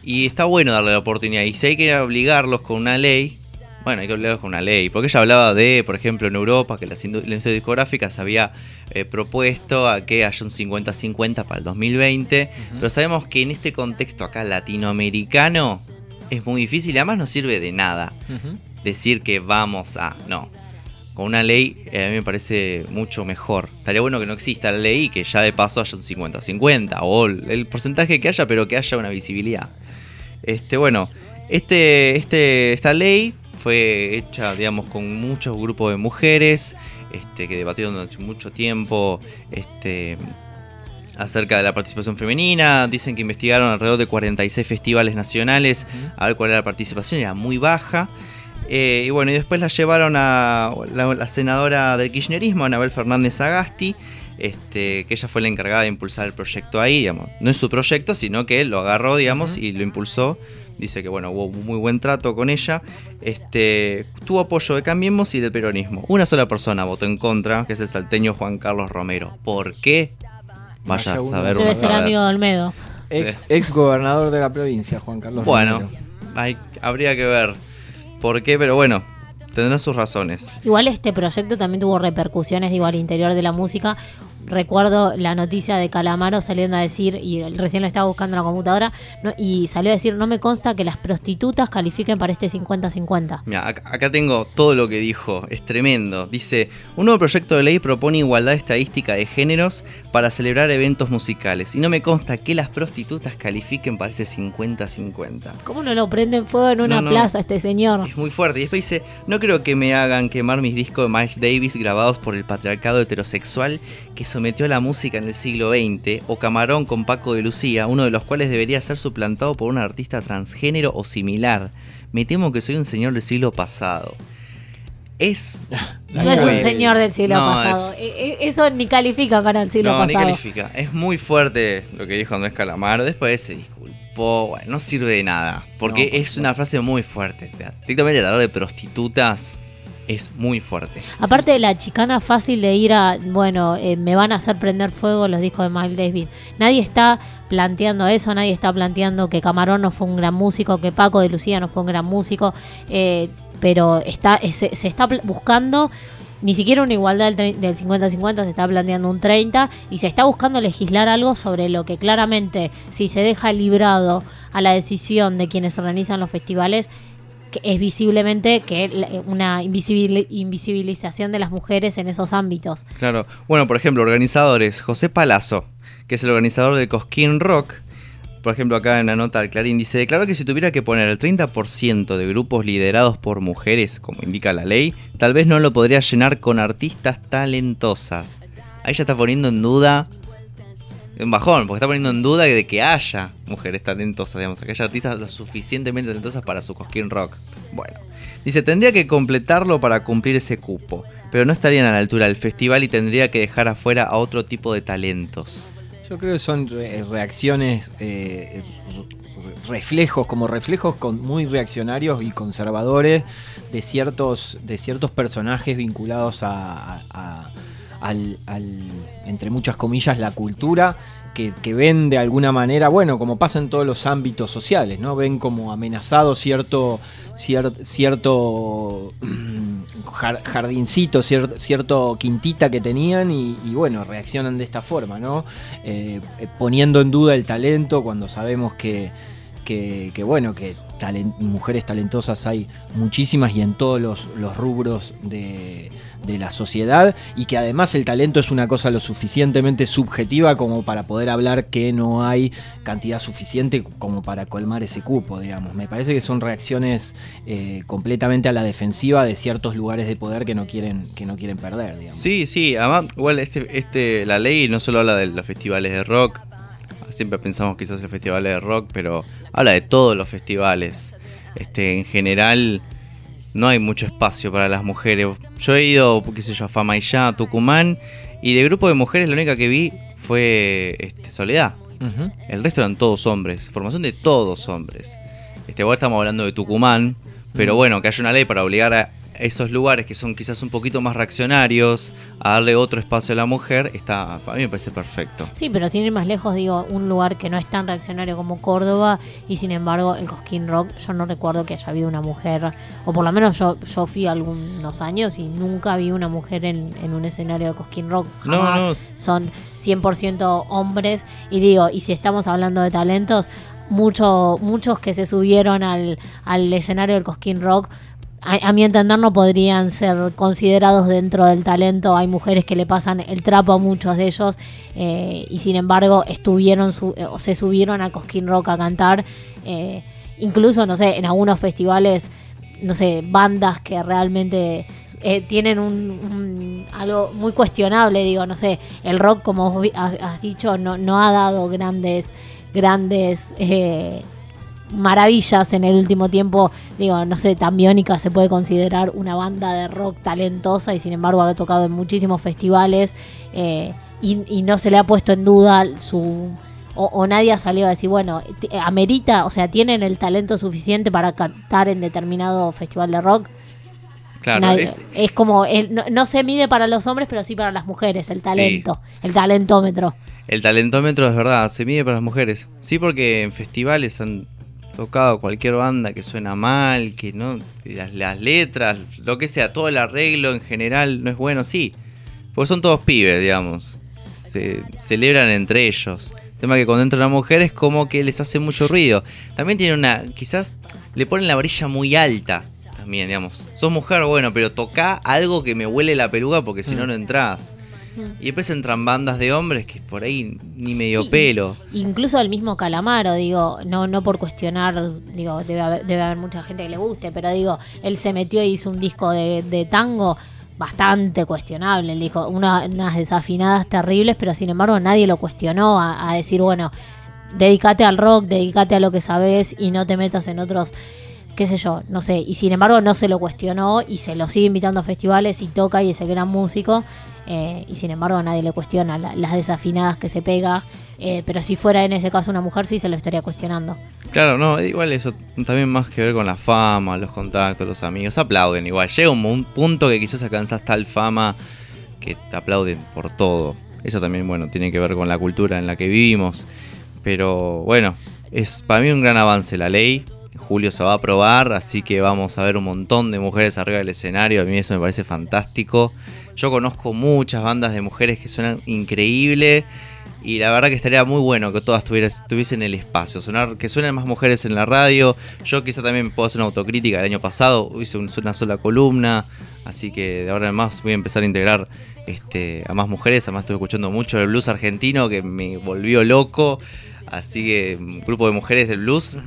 Y está bueno darle la oportunidad, y si hay que obligarlos con una ley, bueno, hay que obligarlos con una ley, porque ella hablaba de, por ejemplo, en Europa, que la industria discográfica se había eh, propuesto a que haya un 50-50 para el 2020, pero sabemos que en este contexto acá latinoamericano es muy difícil y además no sirve de nada decir que vamos a... No. Con una ley eh, a mí me parece mucho mejor. Estaría bueno que no exista la ley y que ya de paso haya un 50-50 o el porcentaje que haya, pero que haya una visibilidad. Este, bueno, este, este, esta ley fue hecha, digamos, con muchos grupos de mujeres este, que debatieron durante mucho tiempo este, acerca de la participación femenina. Dicen que investigaron alrededor de 46 festivales nacionales a ver cuál era la participación, era muy baja. Eh, y bueno, y después la llevaron a la, la senadora del kirchnerismo, Anabel Fernández Agasti, este, que ella fue la encargada de impulsar el proyecto ahí, digamos. No es su proyecto, sino que lo agarró, digamos, y lo impulsó. Dice que bueno, hubo muy buen trato con ella. Este, tuvo apoyo de Cambiemos y del peronismo. Una sola persona votó en contra, que es el salteño Juan Carlos Romero. ¿Por qué? Vaya a Vaya saber. Debe ser saber. amigo de Olmedo. Ex, ex gobernador de la provincia, Juan Carlos. Bueno, Romero. hay- habría que ver por qué, pero bueno, tendrá sus razones. Igual este proyecto también tuvo repercusiones, digo, al interior de la música. Recuerdo la noticia de Calamaro saliendo a decir, y recién lo estaba buscando en la computadora, no- y salió a decir, no me consta que las prostitutas califiquen para este 50-50. Mira, acá, tengo todo lo que dijo, es tremendo. Dice, un nuevo proyecto de ley propone igualdad estadística de géneros para celebrar eventos musicales. Y no me consta que las prostitutas califiquen para ese 50-50. ¿Cómo no lo prenden fuego en una No, no. plaza este señor? Es muy fuerte. Y después dice, no creo que me hagan quemar mis discos de Miles Davis grabados por el patriarcado heterosexual que sometió a la música en el siglo XX, o Camarón con Paco de Lucía, uno de los cuales debería ser suplantado por un artista transgénero o similar. Me temo que soy un señor del siglo pasado. Es... No es un muy- señor del siglo No, pasado. es- E- e- Eso ni califica para el siglo no, ni pasado. califica. Es muy fuerte lo que dijo Andrés Calamaro. Después se disculpó. Bueno, no sirve de nada. Porque No, por es una frase muy fuerte. Directamente hablar de prostitutas es muy fuerte. Aparte de la chicana fácil de ir a, bueno, eh, me van a hacer prender fuego los discos de Miles Davis. Nadie está planteando eso, nadie está planteando que Camarón no fue un gran músico, que Paco de Lucía no fue un gran músico, eh, pero está se, se está buscando ni siquiera una igualdad del 50-50, se está planteando un 30 y se está buscando legislar algo sobre lo que claramente si se deja librado a la decisión de quienes organizan los festivales, es visiblemente que una invisibil- invisibilización de las mujeres en esos ámbitos. Claro. Bueno, por ejemplo, organizadores. José Palazzo, que es el organizador del Cosquín Rock. Por ejemplo, acá en la nota del Clarín dice, declaró que si tuviera que poner el 30% de grupos liderados por mujeres, como indica la ley, tal vez no lo podría llenar con artistas talentosas. Ahí ya está poniendo en duda un bajón, porque está poniendo en duda de que haya mujeres talentosas, digamos, que haya artistas lo suficientemente talentosas para su Cosquín Rock. Bueno, dice, tendría que completarlo para cumplir ese cupo, pero no estarían a la altura del festival y tendría que dejar afuera a otro tipo de talentos. Yo creo que son re- reacciones, eh, re- reflejos, como reflejos con- muy reaccionarios y conservadores de ciertos, de ciertos personajes vinculados a- al, al- entre muchas comillas, la cultura que, que ven de alguna manera, bueno, como pasa en todos los ámbitos sociales, ¿no? Ven como amenazado cierto, cier- cierto jar- jardincito, cier- cierto quintita que tenían y, bueno, reaccionan de esta forma, ¿no? Eh, eh, poniendo en duda el talento cuando sabemos que, que, bueno, que mujeres talentosas hay muchísimas y en todos los, los rubros de, de la sociedad y que además el talento es una cosa lo suficientemente subjetiva como para poder hablar que no hay cantidad suficiente como para colmar ese cupo, digamos. Me parece que son reacciones eh, completamente a la defensiva de ciertos lugares de poder que no quieren, que no quieren perder, digamos. Sí, sí, además, igual este, este, la ley no solo habla de los festivales de rock, siempre pensamos quizás en los festivales de rock, pero habla de todos los festivales. Este, en general, no hay mucho espacio para las mujeres. Yo he ido, qué sé yo, a Fama y Ya, a Tucumán, y de grupo de mujeres la única que vi fue este, Soledad. El resto eran todos hombres, formación de todos hombres. Este, igual estamos hablando de Tucumán, pero bueno, que haya una ley para obligar a esos lugares que son quizás un poquito más reaccionarios a darle otro espacio a la mujer, está, para mí me parece perfecto. Sí, pero sin ir más lejos, digo, un lugar que no es tan reaccionario como Córdoba y sin embargo el Cosquín Rock, yo no recuerdo que haya habido una mujer, o por lo menos yo, yo fui algunos años y nunca vi una mujer en, en un escenario de Cosquín Rock. No, Jamás. no. Son 100% hombres y digo, y si estamos hablando de talentos, mucho, muchos que se subieron al, al escenario del Cosquín Rock a, mi entender no podrían ser considerados dentro del talento. Hay mujeres que le pasan el trapo a muchos de ellos eh, y sin embargo estuvieron su- eh, o se subieron a Cosquín Rock a cantar. eh, incluso, no sé, en algunos festivales, no sé, bandas que realmente tienen un, un- algo muy cuestionable, digo, no sé, el rock, como has dicho, no, no ha dado grandes, grandes... eh, maravillas en el último tiempo. Digo, no sé, tan Biónica se puede considerar una banda de rock talentosa y sin embargo ha tocado en muchísimos festivales eh, y, y no se le ha puesto en duda su... O, o nadie ha salido a decir, bueno, t- amerita, o sea, tienen el talento suficiente para cantar en determinado festival de rock. Claro, Nadie- es, es como, el- no, no se mide para los hombres, pero sí para las mujeres, el talento, el talentómetro. el talentómetro es verdad, se mide para las mujeres. Sí, porque en festivales han tocado cualquier banda que suena mal, que no, las, las letras, lo que sea, todo el arreglo en general no es bueno, sí. Porque son todos pibes, digamos. Se celebran entre ellos. tema que cuando entra una mujer es como que les hace mucho ruido. También tiene una, quizás le ponen la varilla muy alta. También, digamos. Sos mujer, bueno, pero toca algo que me huele la peluca porque si no, Mm. no entras. Y después entran bandas de hombres que por ahí ni medio Sí, pelo. Incluso el mismo Calamaro, digo, no, no por cuestionar, digo, debe haber, debe haber mucha gente que le guste, pero digo, él se metió y hizo un disco de, de tango bastante cuestionable, él dijo, una- unas desafinadas terribles, pero sin embargo nadie lo cuestionó a, a decir, bueno, dedícate al rock, dedícate a lo que sabes y no te metas en otros qué sé yo, no sé, y sin embargo no se lo cuestionó y se lo sigue invitando a festivales y toca y es el gran músico, eh, y sin embargo nadie le cuestiona la- las desafinadas que se pega, eh, pero si fuera en ese caso una mujer sí se lo estaría cuestionando. Claro, no, igual eso también más que ver con la fama, los contactos, los amigos. Aplauden igual. Llega un, un punto que quizás alcanzas tal fama que te aplauden por todo. Eso también, bueno, tiene que ver con la cultura en la que vivimos. Pero bueno, es para mí un gran avance la ley. Julio se va a aprobar, así que vamos a ver un montón de mujeres arriba del escenario. A mí eso me parece fantástico. Yo conozco muchas bandas de mujeres que suenan increíble. Y la verdad que estaría muy bueno que todas tuviesen el espacio. Sonar, que suenen más mujeres en la radio. Yo quizá también puedo hacer una autocrítica. El año pasado hice un- una sola columna. Así que de ahora en más voy a empezar a integrar este, a más mujeres. Además estuve escuchando mucho el blues argentino que me volvió loco. Así que un grupo de mujeres del blues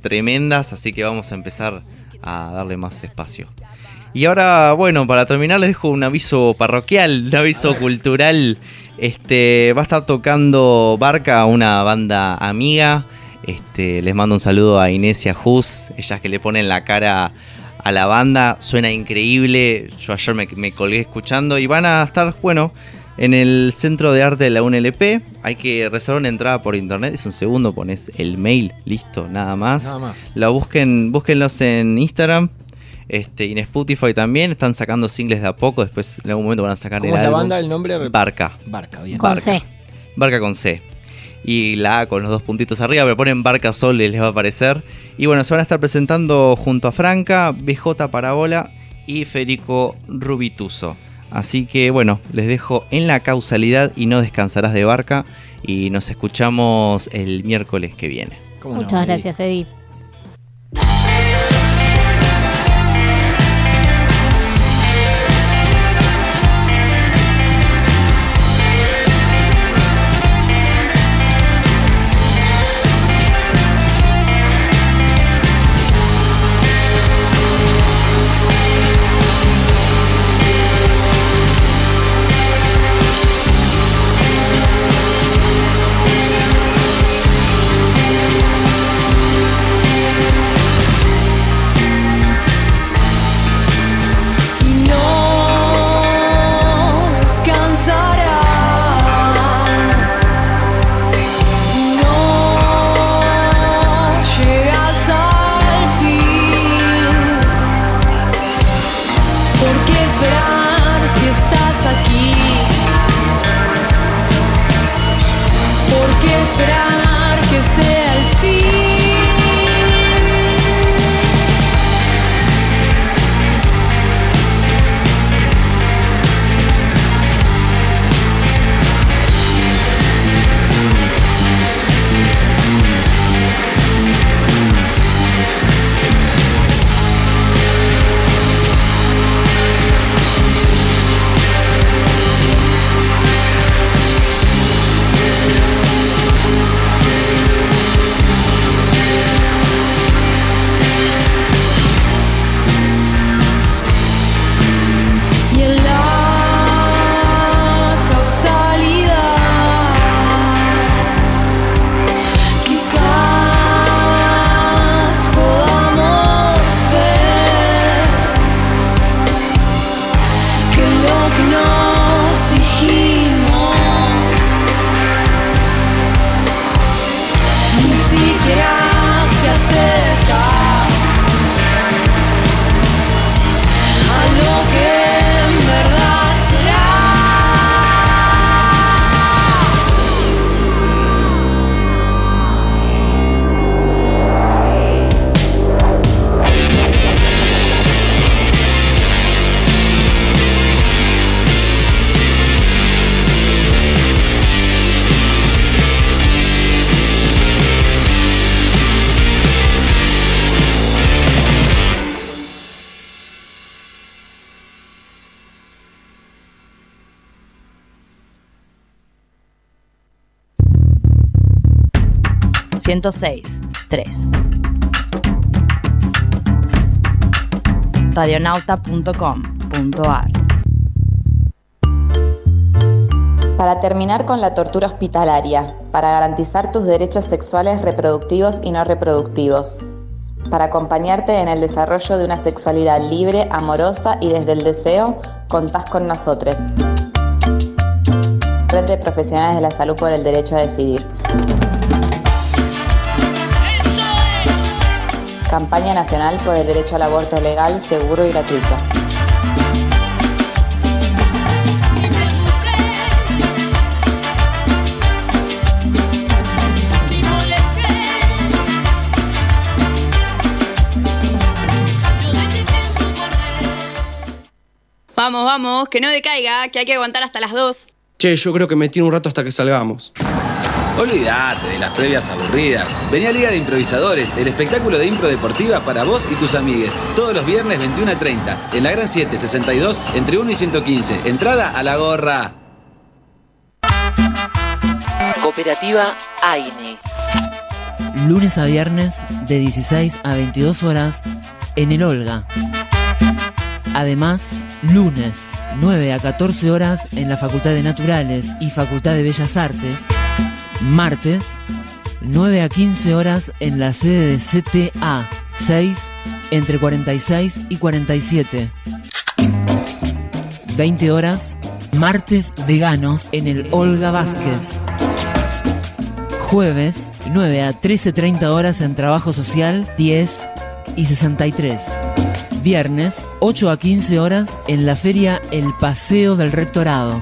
tremendas. Así que vamos a empezar a darle más espacio. Y ahora, bueno, para terminar les dejo un aviso parroquial, un aviso cultural. Este, va a estar tocando Barca, una banda amiga. Este, les mando un saludo a Inés y a Jus, ellas que le ponen la cara a la banda. Suena increíble. Yo ayer me, me colgué escuchando y van a estar, bueno, en el Centro de Arte de la UNLP. Hay que reservar una entrada por internet. Es un segundo, pones el mail, listo, nada más. Nada más. La busquen, búsquenlos en Instagram. Este, y en Spotify también están sacando singles de a poco. Después en algún momento van a sacar ¿Cómo el es la banda? El nombre. Barca. Barca, bien. Con Barca. C. Barca con C. Y la A con los dos puntitos arriba, pero ponen Barca Sol y les va a aparecer. Y bueno, se van a estar presentando junto a Franca, BJ Parabola y Federico Rubituso. Así que bueno, les dejo en la causalidad y no descansarás de Barca. Y nos escuchamos el miércoles que viene. ¿Cómo no, Muchas gracias, Eddie. 106.3. radionauta.com.ar. Para terminar con la tortura hospitalaria, para garantizar tus derechos sexuales reproductivos y no reproductivos, para acompañarte en el desarrollo de una sexualidad libre, amorosa y desde el deseo, contás con nosotros. Red de Profesionales de la Salud por el Derecho a Decidir. Campaña Nacional por el Derecho al Aborto Legal, Seguro y Gratuito. Vamos, vamos, que no decaiga, que hay que aguantar hasta las 2. Che, yo creo que me tiro un rato hasta que salgamos. Olvídate de las previas aburridas. Vení a Liga de Improvisadores, el espectáculo de impro deportiva para vos y tus amigues. Todos los viernes 21 a 30, en la Gran 762, entre 1 y 115. Entrada a la gorra. Cooperativa AINE. Lunes a viernes de 16 a 22 horas en el Olga. Además, lunes 9 a 14 horas en la Facultad de Naturales y Facultad de Bellas Artes. Martes 9 a 15 horas en la sede de CTA 6 entre 46 y 47. 20 horas, martes veganos en el Olga Vázquez. Jueves, 9 a 13.30 horas en Trabajo Social, 10 y 63. Viernes, 8 a 15 horas, en la feria El Paseo del Rectorado.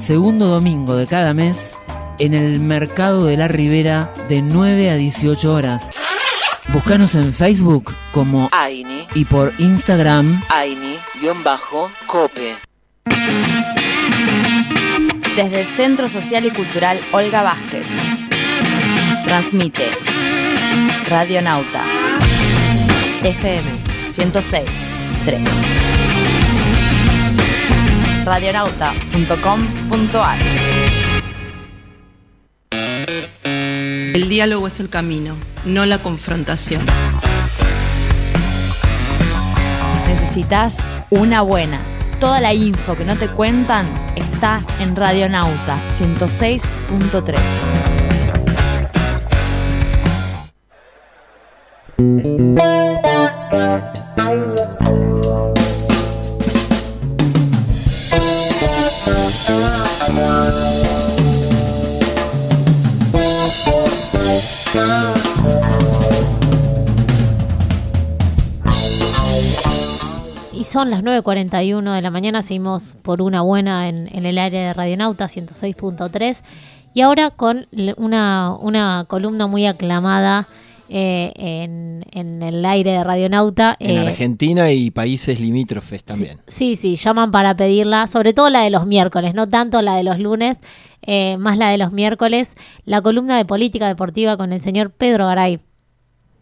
Segundo domingo de cada mes, en el Mercado de la Ribera, de 9 a 18 horas. Búscanos en Facebook como Aini y por Instagram Aini-Cope. Desde el Centro Social y Cultural Olga Vázquez. Transmite Radio Nauta FM 106 3 radionauta.com.ar El diálogo es el camino, no la confrontación. Necesitas una buena. Toda la info que no te cuentan está en Radionauta 106.3. son las 9.41 de la mañana, seguimos por una buena en, en el área de Radionauta 106.3 y ahora con una, una columna muy aclamada eh, en, en el aire de Radionauta. En eh, Argentina y países limítrofes también. Sí, sí, llaman para pedirla, sobre todo la de los miércoles, no tanto la de los lunes, eh, más la de los miércoles, la columna de política deportiva con el señor Pedro Garay.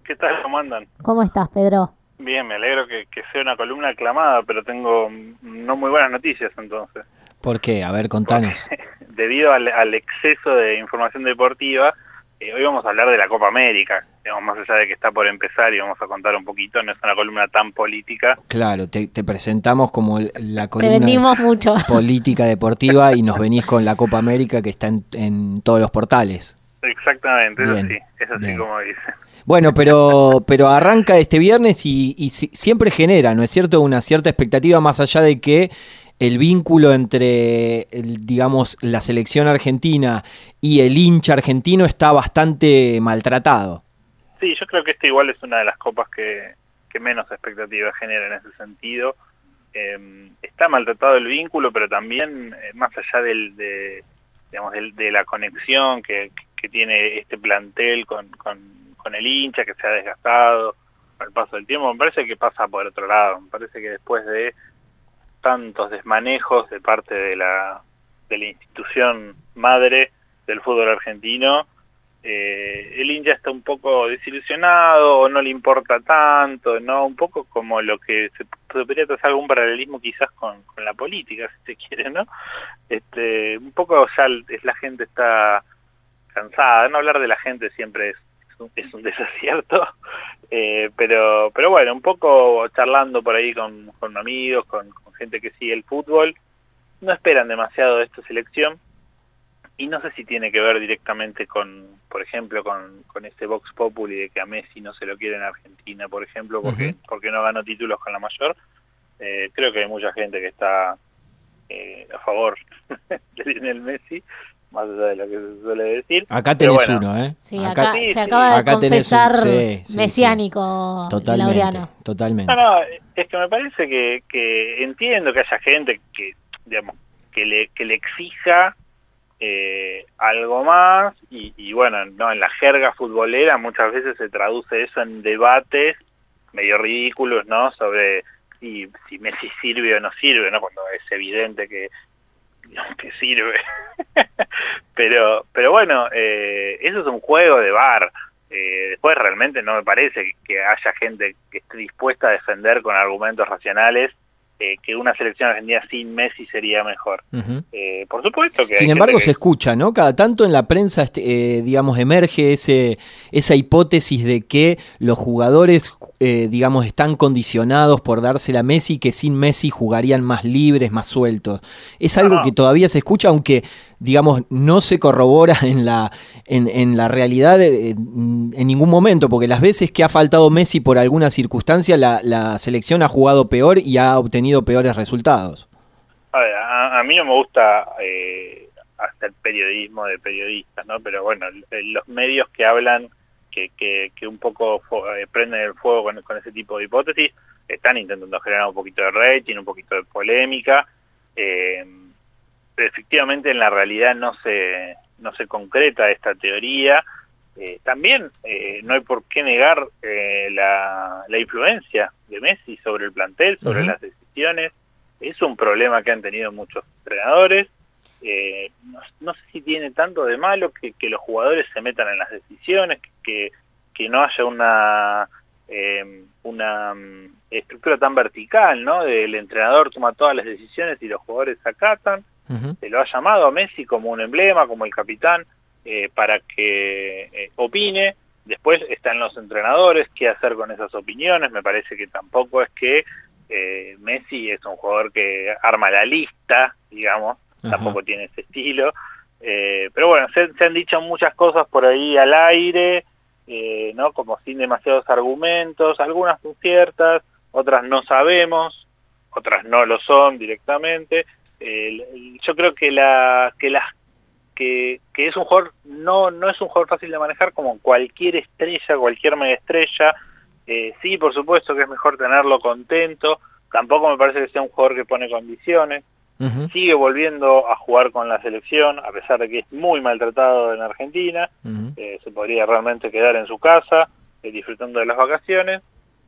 ¿Qué tal? ¿Cómo andan? ¿Cómo estás, Pedro? Bien, me alegro que, que sea una columna aclamada, pero tengo no muy buenas noticias entonces. ¿Por qué? A ver, contanos. Debido al, al exceso de información deportiva, eh, hoy vamos a hablar de la Copa América, digamos, más allá de que está por empezar y vamos a contar un poquito, no es una columna tan política. Claro, te, te presentamos como la columna mucho. política deportiva y nos venís con la Copa América que está en, en todos los portales. Exactamente, eso Bien, sí, es así bien. como dice. Bueno, pero, pero arranca este viernes y, y si- siempre genera, ¿no es cierto?, una cierta expectativa más allá de que el vínculo entre, el, digamos, la selección argentina y el hincha argentino está bastante maltratado. Sí, yo creo que esta igual es una de las copas que, que menos expectativas genera en ese sentido. Eh, está maltratado el vínculo, pero también eh, más allá del, de, digamos, del- de la conexión que, que tiene este plantel con, con, el hincha, que se ha desgastado al paso del tiempo, me parece que pasa por otro lado. Me parece que después de tantos desmanejos de parte de la, de la institución madre del fútbol argentino, eh, el hincha está un poco desilusionado o no le importa tanto, ¿no? Un poco como lo que se podría trazar algún paralelismo quizás con, la política, si se quiere, ¿no? Este, un poco ya la gente está cansada, no hablar de la gente siempre es, es un, es un desacierto, eh, pero, pero bueno, un poco charlando por ahí con, con amigos, con, con gente que sigue el fútbol, no esperan demasiado de esta selección, y no sé si tiene que ver directamente con, por ejemplo, con, con este Vox Populi de que a Messi no se lo quiere en Argentina, por ejemplo, porque, porque no ganó títulos con la mayor. Eh, creo que hay mucha gente que está eh, a favor de Lionel Messi, más allá de lo que se suele decir. Acá tenés bueno, uno, ¿eh? Sí, acá, se acaba de Acá un- confesar sí, sí, sí. mesiánico Totalmente, Laureano. totalmente. No, no, es que me parece que, que entiendo que haya gente que, digamos, que le, que le exija eh, algo más y, y bueno, no en la jerga futbolera muchas veces se traduce eso en debates medio ridículos, ¿no? Sobre si, si Messi sirve o no sirve, ¿no? Cuando es evidente que, que sirve. pero, pero bueno, eh, eso es un juego de bar. Eh, después realmente no me parece que, que haya gente que esté dispuesta a defender con argumentos racionales eh, que una selección argentina sin Messi sería mejor. Eh, por supuesto que Sin embargo, que- se escucha, ¿no? Cada tanto en la prensa, este, eh, digamos, emerge ese, esa hipótesis de que los jugadores, eh, digamos, están condicionados por dársela a Messi, que sin Messi jugarían más libres, más sueltos. Es algo no. que todavía se escucha, aunque, digamos, no se corrobora en la, en, la realidad en, ningún momento, porque las veces que ha faltado Messi por alguna circunstancia, la, la selección ha jugado peor y ha obtenido peores resultados. A, ver, a- a mí no me gusta eh, hasta el periodismo de periodistas, ¿no? Pero bueno, los medios que hablan, que, que, que un poco eh, prenden el fuego con, con ese tipo de hipótesis, están intentando generar un poquito de rating, un poquito de polémica. Eh, efectivamente en la realidad no se, no se concreta esta teoría. Eh, también eh, no hay por qué negar eh, la, la, influencia de Messi sobre el plantel, sobre uh -huh. las decisiones. Es un problema que han tenido muchos entrenadores. No, no, sé si tiene tanto de malo que, que, los jugadores se metan en las decisiones, que, que no haya una, una mm, estructura tan vertical, ¿no? El entrenador toma todas las decisiones y los jugadores acatan. Uh -huh. Se lo ha llamado a Messi como un emblema, como el capitán, eh, para que eh, opine. Después están los entrenadores, qué hacer con esas opiniones. Me parece que tampoco es que eh, Messi es un jugador que arma la lista, digamos, uh -huh. tampoco tiene ese estilo. Pero bueno, se, se, han dicho muchas cosas por ahí al aire, ¿no? Como sin demasiados argumentos, algunas son ciertas, otras no sabemos, otras no lo son directamente. Eh, yo creo que la que las que, que, es un jugador no no es un jugador fácil de manejar como cualquier estrella cualquier mega estrella eh, sí por supuesto que es mejor tenerlo contento. Tampoco me parece que sea un jugador que pone condiciones. Uh -huh. sigue volviendo a jugar con la selección a pesar de que es muy maltratado en Argentina. Uh -huh. eh, se podría realmente quedar en su casa eh, disfrutando de las vacaciones.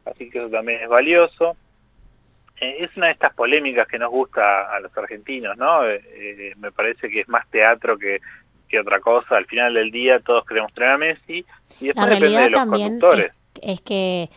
Así que eso también es valioso es una de estas polémicas que nos gusta a los argentinos, ¿no? Eh, eh, me parece que es más teatro que, que, otra cosa. Al final del día todos queremos tener a Messi y después depende de los conductores. Es, es que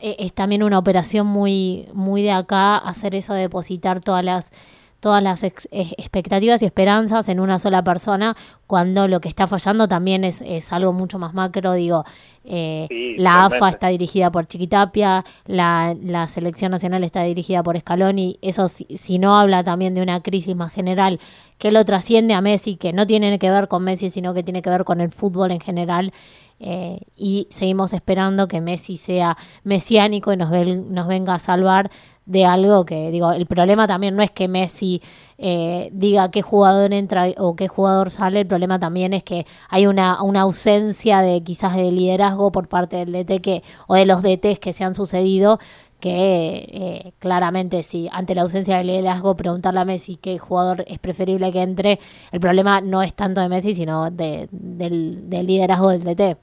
e, es también una operación muy muy de acá hacer eso de depositar todas las todas las ex, expectativas y esperanzas en una sola persona, cuando lo que está fallando también es, es algo mucho más macro, digo, eh, sí, la totalmente. AFA está dirigida por Chiquitapia, la, la selección nacional está dirigida por Scaloni, eso si, si, no habla también de una crisis más general que lo trasciende a Messi, que no tiene que ver con Messi, sino que tiene que ver con el fútbol en general, eh, y seguimos esperando que Messi sea mesiánico y nos, ven, nos venga a salvar de algo que, digo, el problema también no es que Messi eh, diga qué jugador entra o qué jugador sale, el problema también es que hay una, una ausencia de quizás de liderazgo por parte del DT que, o de los DTs que se han sucedido, que eh, claramente si ante la ausencia de liderazgo preguntarle a Messi qué jugador es preferible que entre, el problema no es tanto de Messi, sino de, del, del liderazgo del DT.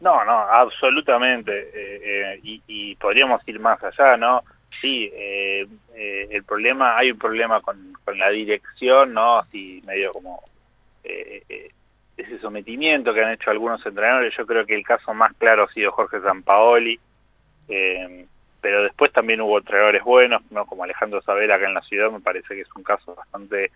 No, no, absolutamente. Eh, eh, y, y, podríamos ir más allá, ¿no? Sí, eh, eh, el problema, hay un problema con, con, la dirección, ¿no? Así medio como eh, ese sometimiento que han hecho algunos entrenadores. Yo creo que el caso más claro ha sido Jorge Sampaoli, pero después también hubo entrenadores buenos, ¿no? Como Alejandro Sabela acá en la ciudad, me parece que es un caso bastante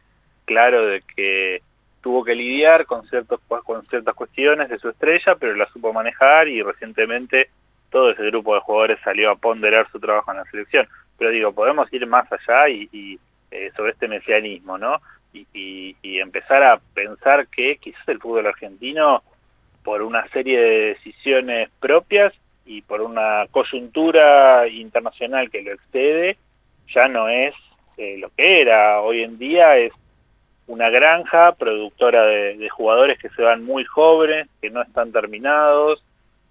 claro de que tuvo que lidiar con, ciertos, con ciertas cuestiones de su estrella, pero la supo manejar y recientemente todo ese grupo de jugadores salió a ponderar su trabajo en la selección. Pero digo, podemos ir más allá y, eh, sobre este mesianismo, ¿no? Y, empezar a pensar que quizás el fútbol argentino, por una serie de decisiones propias y por una coyuntura internacional que lo excede, ya no es eh, lo que era. Hoy en día es una granja productora de, jugadores que se van muy jóvenes, que no están terminados,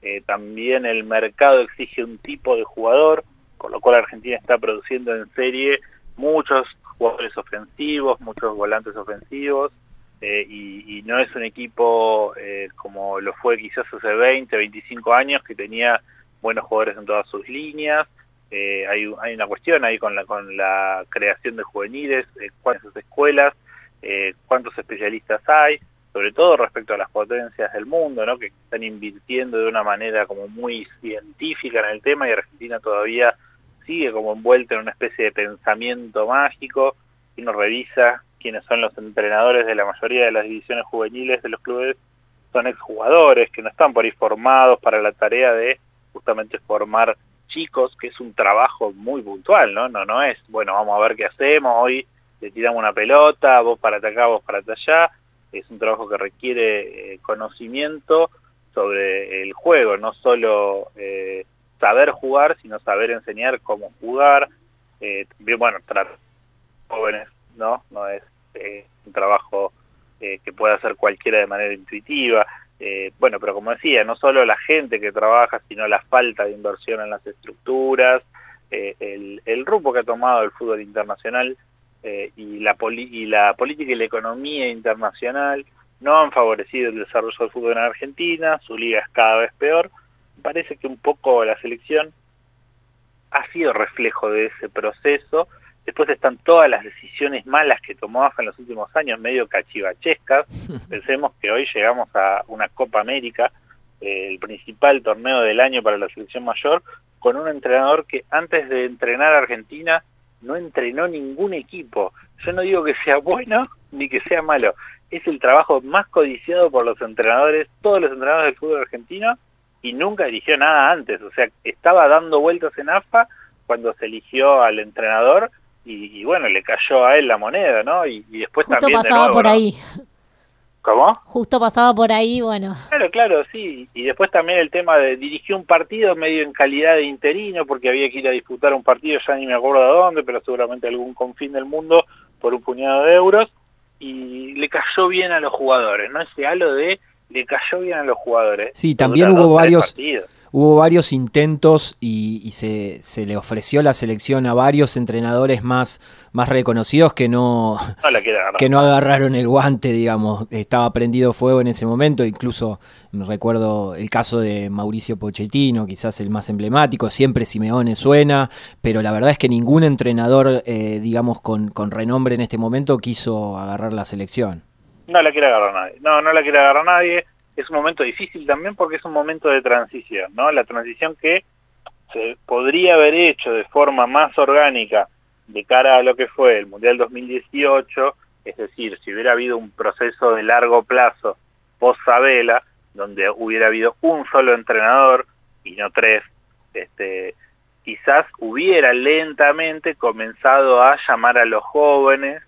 eh, también el mercado exige un tipo de jugador, con lo cual Argentina está produciendo en serie muchos jugadores ofensivos, muchos volantes ofensivos, eh, y, no es un equipo eh, como lo fue quizás hace 20, 25 años, que tenía buenos jugadores en todas sus líneas, hay, hay, una cuestión ahí con la, con la creación de juveniles, cuántas escuelas, cuántos especialistas hay, sobre todo respecto a las potencias del mundo, ¿no? que están invirtiendo de una manera como muy científica en el tema y Argentina todavía sigue como envuelta en una especie de pensamiento mágico, y uno revisa quiénes son los entrenadores de la mayoría de las divisiones juveniles de los clubes, son exjugadores que no están por ahí formados para la tarea de justamente formar chicos, que es un trabajo muy puntual, ¿no? No, no es, bueno, vamos a ver qué hacemos, hoy le tiramos una pelota, vos para acá, vos para allá, es un trabajo que requiere eh, conocimiento sobre el juego, no solo eh, saber jugar, sino saber enseñar cómo jugar. Eh, también, bueno, tratar jóvenes, ¿no? No es un trabajo que pueda hacer cualquiera de manera intuitiva. Bueno, pero como decía, no solo la gente que trabaja, sino la falta de inversión en las estructuras, el, el rumbo que ha tomado el fútbol internacional eh, y, la poli- y la política y la economía internacional no han favorecido el desarrollo del fútbol en Argentina, su liga es cada vez peor. Parece que un poco la selección ha sido reflejo de ese proceso. Después están todas las decisiones malas que tomó AFA en los últimos años, medio cachivachescas. Pensemos que hoy llegamos a una Copa América, eh, el principal torneo del año para la selección mayor, con un entrenador que antes de entrenar a Argentina no entrenó ningún equipo. Yo no digo que sea bueno ni que sea malo. Es el trabajo más codiciado por los entrenadores, todos los entrenadores del fútbol argentino, y nunca dirigió nada antes. O sea, estaba dando vueltas en AFA cuando se eligió al entrenador y, y bueno, le cayó a él la moneda, ¿no? Y, y después Justo también de pasaba nuevo, por ¿no? ahí. ¿Cómo? Justo pasaba por ahí, bueno. Claro, claro, sí. Y después también el tema de dirigir un partido medio en calidad de interino, porque había que ir a disputar un partido, ya ni me acuerdo de dónde, pero seguramente algún confín del mundo por un puñado de euros. Y le cayó bien a los jugadores, ¿no? Ese halo de le cayó bien a los jugadores. Sí, también hubo varios, partidos. Hubo varios intentos y, y se, se le ofreció la selección a varios entrenadores más, más reconocidos que no, que no agarraron el guante, digamos. Estaba prendido fuego en ese momento. Incluso me recuerdo el caso de Mauricio Pochettino, quizás el más emblemático. Siempre Simeone suena, pero la verdad es que ningún entrenador, eh, digamos, con, con renombre en este momento quiso agarrar la selección. No la quiere agarrar nadie. No, no la quiere agarrar nadie. Es un momento difícil también porque es un momento de transición, ¿no? La transición que se podría haber hecho de forma más orgánica de cara a lo que fue el Mundial 2018, es decir, si hubiera habido un proceso de largo plazo post-Sabela, donde hubiera habido un solo entrenador y no tres, este, quizás hubiera lentamente comenzado a llamar a los jóvenes,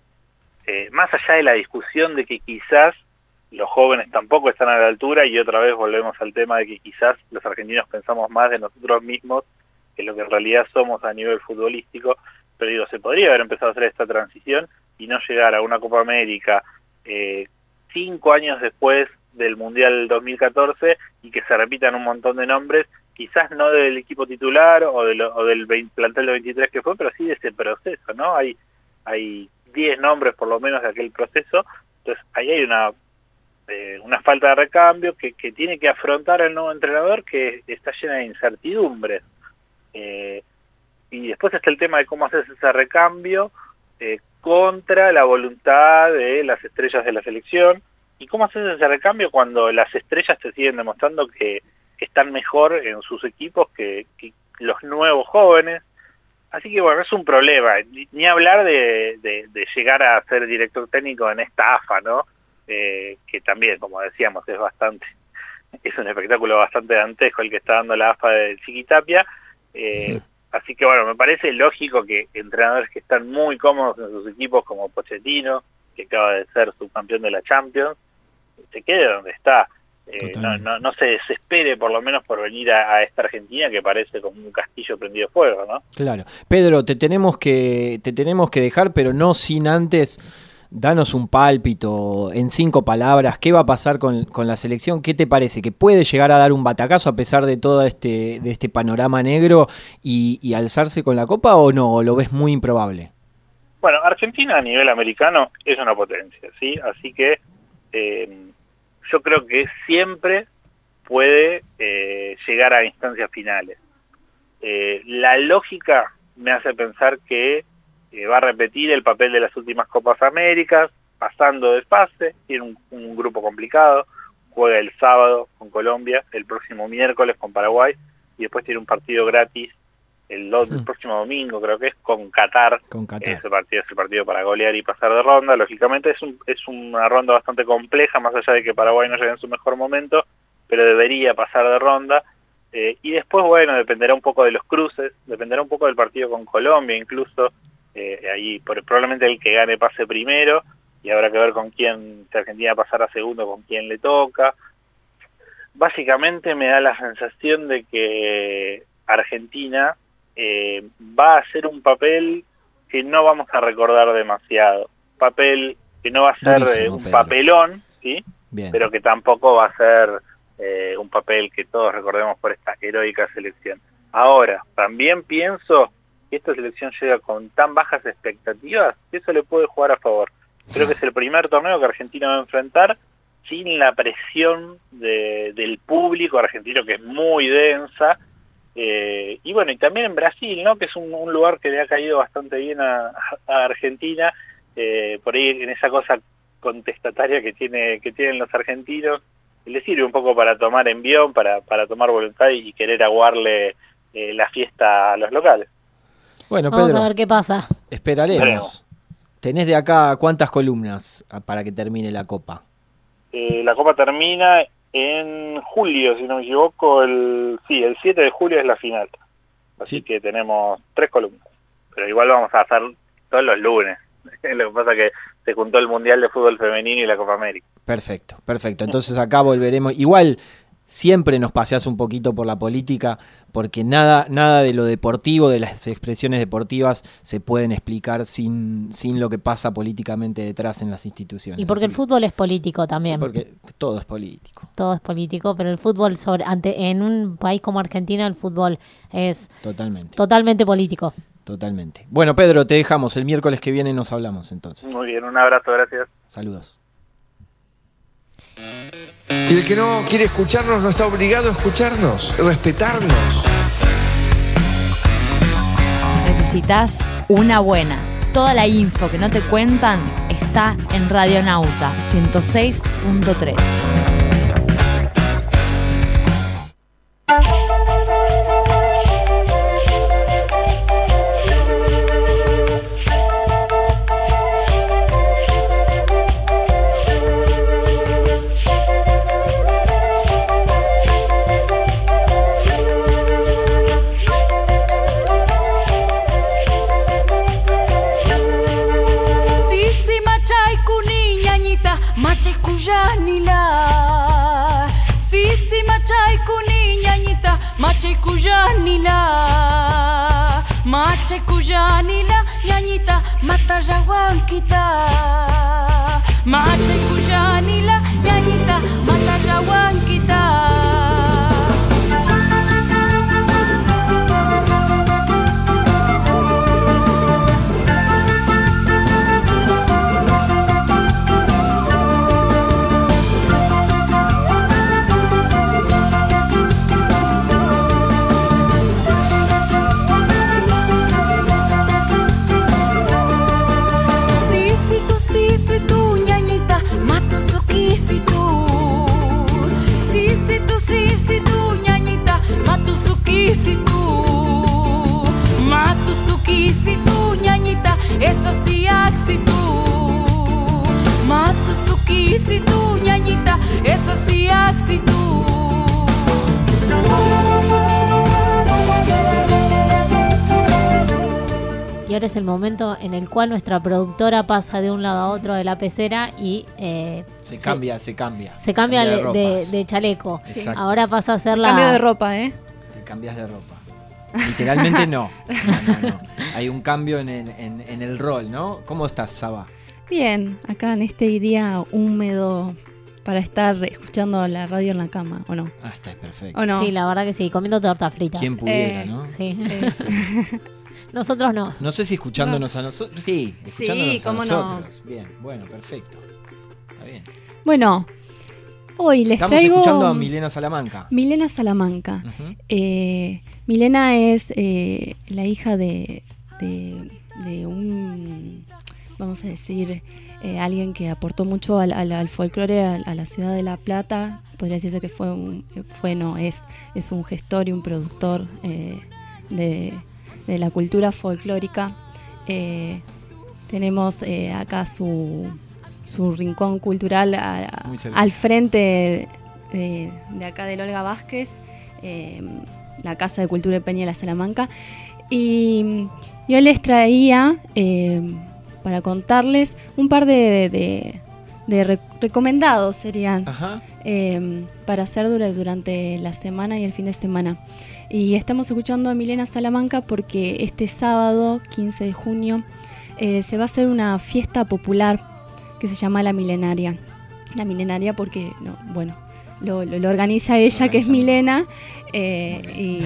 eh, más allá de la discusión de que quizás los jóvenes tampoco están a la altura y otra vez volvemos al tema de que quizás los argentinos pensamos más de nosotros mismos que lo que en realidad somos a nivel futbolístico, pero digo, se podría haber empezado a hacer esta transición y no llegar a una Copa América eh, cinco años después del Mundial 2014 y que se repitan un montón de nombres, quizás no del equipo titular o, del 20 plantel de 23 que fue, pero sí de ese proceso, ¿no? Hay, hay 10 nombres por lo menos de aquel proceso, entonces ahí hay una eh, una falta de recambio que, tiene que afrontar el nuevo entrenador que está llena de incertidumbres. Eh, y después está el tema de cómo haces ese recambio eh, contra la voluntad de las estrellas de la selección y cómo haces ese recambio cuando las estrellas te siguen demostrando que, están mejor en sus equipos que, los nuevos jóvenes. Así que bueno, es un problema. Ni, hablar de, de- de llegar a ser director técnico en esta AFA, ¿no? Eh, que también, como decíamos, es bastante, es un espectáculo bastante dantesco el que está dando la AFA de Chiquitapia. Eh, Así que bueno, me parece lógico que entrenadores que están muy cómodos en sus equipos como Pochettino, que acaba de ser subcampeón de la Champions, se quede donde está. Eh, no, no, no se desespere por lo menos por venir a, a esta Argentina que parece como un castillo prendido fuego, ¿no? Claro. Pedro, te tenemos que, te tenemos que dejar, pero no sin antes danos un pálpito en cinco palabras. ¿Qué va a pasar con, con la selección? ¿Qué te parece? ¿Que puede llegar a dar un batacazo a pesar de todo este, de este panorama negro y, alzarse con la copa o no? ¿O lo ves muy improbable? Bueno, Argentina a nivel americano es una potencia, ¿sí? Así que eh, yo creo que siempre puede eh, llegar a instancias finales. Eh, la lógica me hace pensar que eh, va a repetir el papel de las últimas Copas Américas, pasando de fase, tiene un, un grupo complicado, juega el sábado con Colombia, el próximo miércoles con Paraguay, y después tiene un partido gratis el, próximo domingo, creo que es con Qatar. Con Qatar. Ese partido es el partido para golear y pasar de ronda. Lógicamente es, un- es una ronda bastante compleja, más allá de que Paraguay no llegue en su mejor momento, pero debería pasar de ronda. Eh, y después, bueno, dependerá un poco de los cruces, dependerá un poco del partido con Colombia, incluso eh, ahí por- probablemente el que gane pase primero y habrá que ver con quién, si Argentina pasará segundo, con quién le toca. Básicamente me da la sensación de que Argentina eh, va a hacer un papel que no vamos a recordar demasiado. Papel que no va a ser eh, un Pedro. papelón, ¿sí? Bien. pero que tampoco va a ser eh, un papel que todos recordemos por esta heroica selección. Ahora, también pienso que esta selección llega con tan bajas expectativas, eso le puede jugar a favor. Creo que es el primer torneo que Argentina va a enfrentar sin la presión de- del público argentino, que es muy densa. Eh, y bueno, y también en Brasil, ¿no? que es un, lugar que le ha caído bastante bien a, a Argentina, eh, por ahí en esa cosa contestataria que tiene que tienen los argentinos, le sirve un poco para tomar envión, para, para tomar voluntad y querer aguarle eh, la fiesta a los locales. Bueno, Vamos Pedro, a ver qué pasa. esperaremos. Tenés de acá cuántas columnas ah, para que termine la copa. Eh, la Copa termina en julio, si no me equivoco, el sí, el 7 de julio es la final. Así que tenemos tres columnas. Pero igual vamos a hacer todos los lunes. Lo que pasa es que se juntó el Mundial de Fútbol Femenino y la Copa América. Perfecto, perfecto. Entonces acá volveremos. Igual siempre nos paseás un poquito por la política, porque nada, nada de lo deportivo, de las expresiones deportivas, se pueden explicar sin, sin lo que pasa políticamente detrás en las instituciones. Y porque el fútbol es político también. que- porque todo es político, Todo es político, pero el fútbol sobre ante en un país como Argentina el fútbol es totalmente, totalmente político. totalmente. Bueno, Pedro, te dejamos. El miércoles que viene nos hablamos entonces. Muy bien, un abrazo, gracias. Saludos. Y el que no quiere escucharnos no está obligado a escucharnos, respetarnos. Necesitas una buena. Toda la info que no te cuentan está en Radionauta 106.3. kuja nila. Sisi machai kuninyanyita machai kuja nila. Machai kuja nila nyanyita matajawan kita machai kuja nila nyanyita matajawan kita Mato sukisi tu, ñañita, eso sí axi tu. Mato sukisi tu, ñañita, eso sí axi tu. Y ahora es el momento en el cual nuestra productora pasa de un lado a otro de la pecera y eh, Se cambia, se cambia. se cambia de de, ropas. de- de chaleco. Exacto. Ahora pasa a ser la... Cambio de ropa, ¿eh? Te cambias de ropa. Literalmente no. No, no, no. Hay un cambio en el, en- en el rol, ¿no? ¿Cómo estás, Saba? Bien, acá en este día húmedo para estar escuchando la radio en la cama, ¿o no? Ah, está perfecto. ¿O no? Sí, la verdad que sí, comiendo tortas fritas. ¿Quién pudiera, Eh, no? Sí. Nosotros no. No sé si escuchándonos a nosotros. Sí, Sí, escuchándonos cómo a no. nosotros. Bien, bueno, perfecto. Está bien. Bueno, hoy les Estamos traigo escuchando a Milena Salamanca. Milena Salamanca. Eh, Milena es eh, la hija de, de- de un, vamos a decir, eh, alguien que aportó mucho al, al- al folclore a, a la ciudad de La Plata. Podría decirse que fue, un, fue no, es, es un gestor y un productor de, de la cultura folclórica. Tenemos acá su, su rincón cultural a- al frente de, de acá del Olga Vázquez, eh, la Casa de Cultura de Peña de la Salamanca. Y yo les traía eh, para contarles un par de, de- de re- recomendados serían eh, para hacer dura- durante la semana y el fin de semana. Y estamos escuchando a Milena Salamanca porque este sábado, 15 de junio, eh, se va a hacer una fiesta popular que se llama La Milenaria. la milenaria porque, no, bueno, lo, lo- lo organiza ella, que es Milena, eh, y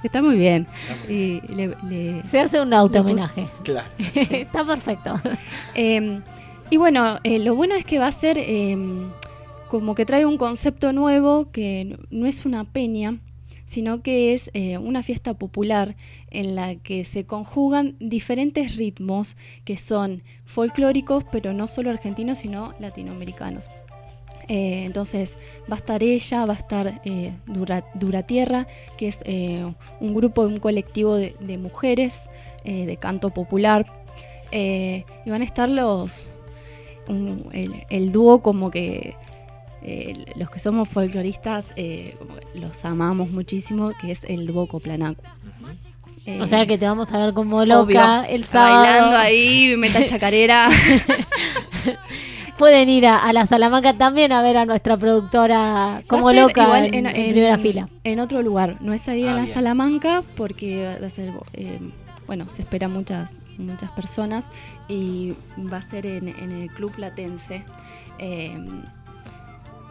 está muy bien. Y le- le- Se hace un auto homenaje. Claro. Está perfecto. Eh, y bueno, eh, lo bueno es que va a ser eh, como que trae un concepto nuevo que no- no es una peña, sino que es eh, una fiesta popular en la que se conjugan diferentes ritmos que son folclóricos, pero no solo argentinos, sino latinoamericanos. Eh, entonces va a estar ella, va a estar eh, Dura, Dura Tierra, que es un grupo, un colectivo de, mujeres de canto popular. Y van a estar los el dúo como que eh, los que somos folcloristas eh, los amamos muchísimo, que es el dúo Coplanacu. Eh, O sea que te vamos a ver como loca obvio, el sábado. Bailando ahí, meta chacarera. Pueden ir a, a la Salamanca también a ver a nuestra productora como loca igual en, en primera fila. En otro lugar. No es ahí Ah, en la bien. Salamanca porque va a ser, eh, bueno, se espera muchas muchas personas y va a ser en, en el Club Platense, eh,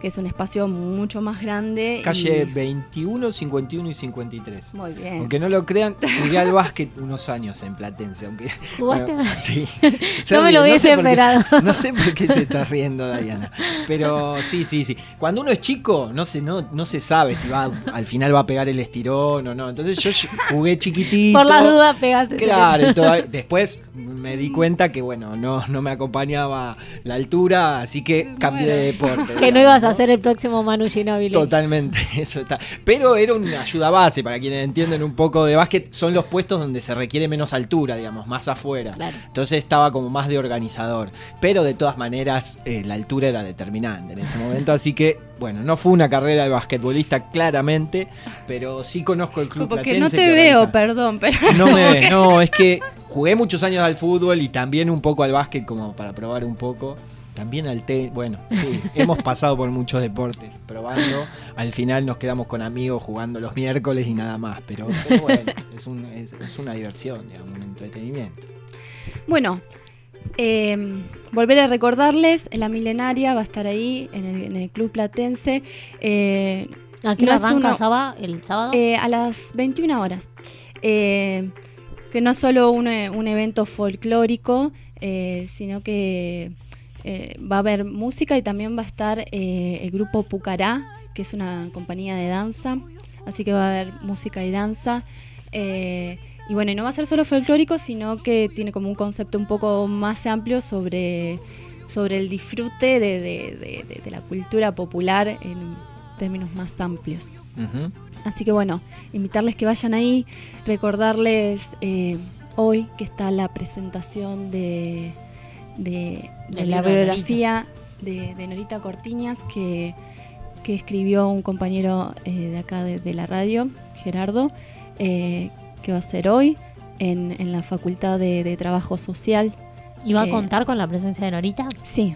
que es un espacio mucho más grande. y- Calle 21, 51 y 53. Muy bien. Aunque no lo crean, jugué al básquet unos años en Platense. Aunque, ¿Jugaste? Bueno, sí. No me lo hubiese sé se- esperado. no sé por qué se está riendo, Diana. Pero sí, sí, sí. Cuando uno es chico, no se, no, no se sabe si va al final va a pegar el estirón o no. Entonces yo jugué chiquitito. Por las dudas pegas ese Claro, toda- después me di cuenta que bueno, no, no me acompañaba la altura, así que cambié de deporte. Que no ibas a ser el próximo Manu Ginóbili. Totalmente, eso está. Pero era una ayuda base, para quienes entienden un poco de básquet, son los puestos donde se requiere menos altura, digamos, más afuera. Entonces estaba como más de organizador. Pero de todas maneras, eh, la altura era determinante en ese momento. Así que, bueno, no fue una carrera de basquetbolista claramente, pero sí conozco el club Porque no te veo, organiza- perdón, pero. no me ves, no, es que jugué muchos años al fútbol y también un poco al básquet como para probar un poco. También al tenis, bueno, sí, hemos pasado por muchos deportes probando. Al final nos quedamos con amigos jugando los miércoles y nada más, pero, pero bueno, es, un- es- es una diversión, digamos, un entretenimiento. Bueno, eh, volver a recordarles, la milenaria va a estar ahí en el, en el Club Platense. Eh, ¿A qué hora es arranca uno- Saba, el sábado? Eh, a las 21 horas. Eh, que no es solo un, un evento folclórico, eh, sino que eh, va a haber música y también va a estar eh, el grupo Pucará, que es una compañía de danza. Así que va a haber música y danza. Eh, y bueno, y no va a ser solo folclórico, sino que tiene como un concepto un poco más amplio sobre, sobre el disfrute de, de- de- de- de la cultura popular en términos más amplios. Así que bueno, invitarles que vayan ahí, recordarles hoy que está la presentación de, de, de la biografía de, de Norita Cortiñas que, que escribió un compañero eh, de acá de, de la radio, Gerardo, eh, que va a ser hoy en, en la Facultad de, de Trabajo Social. ¿Y va a Eh, contar con la presencia de Norita? Sí,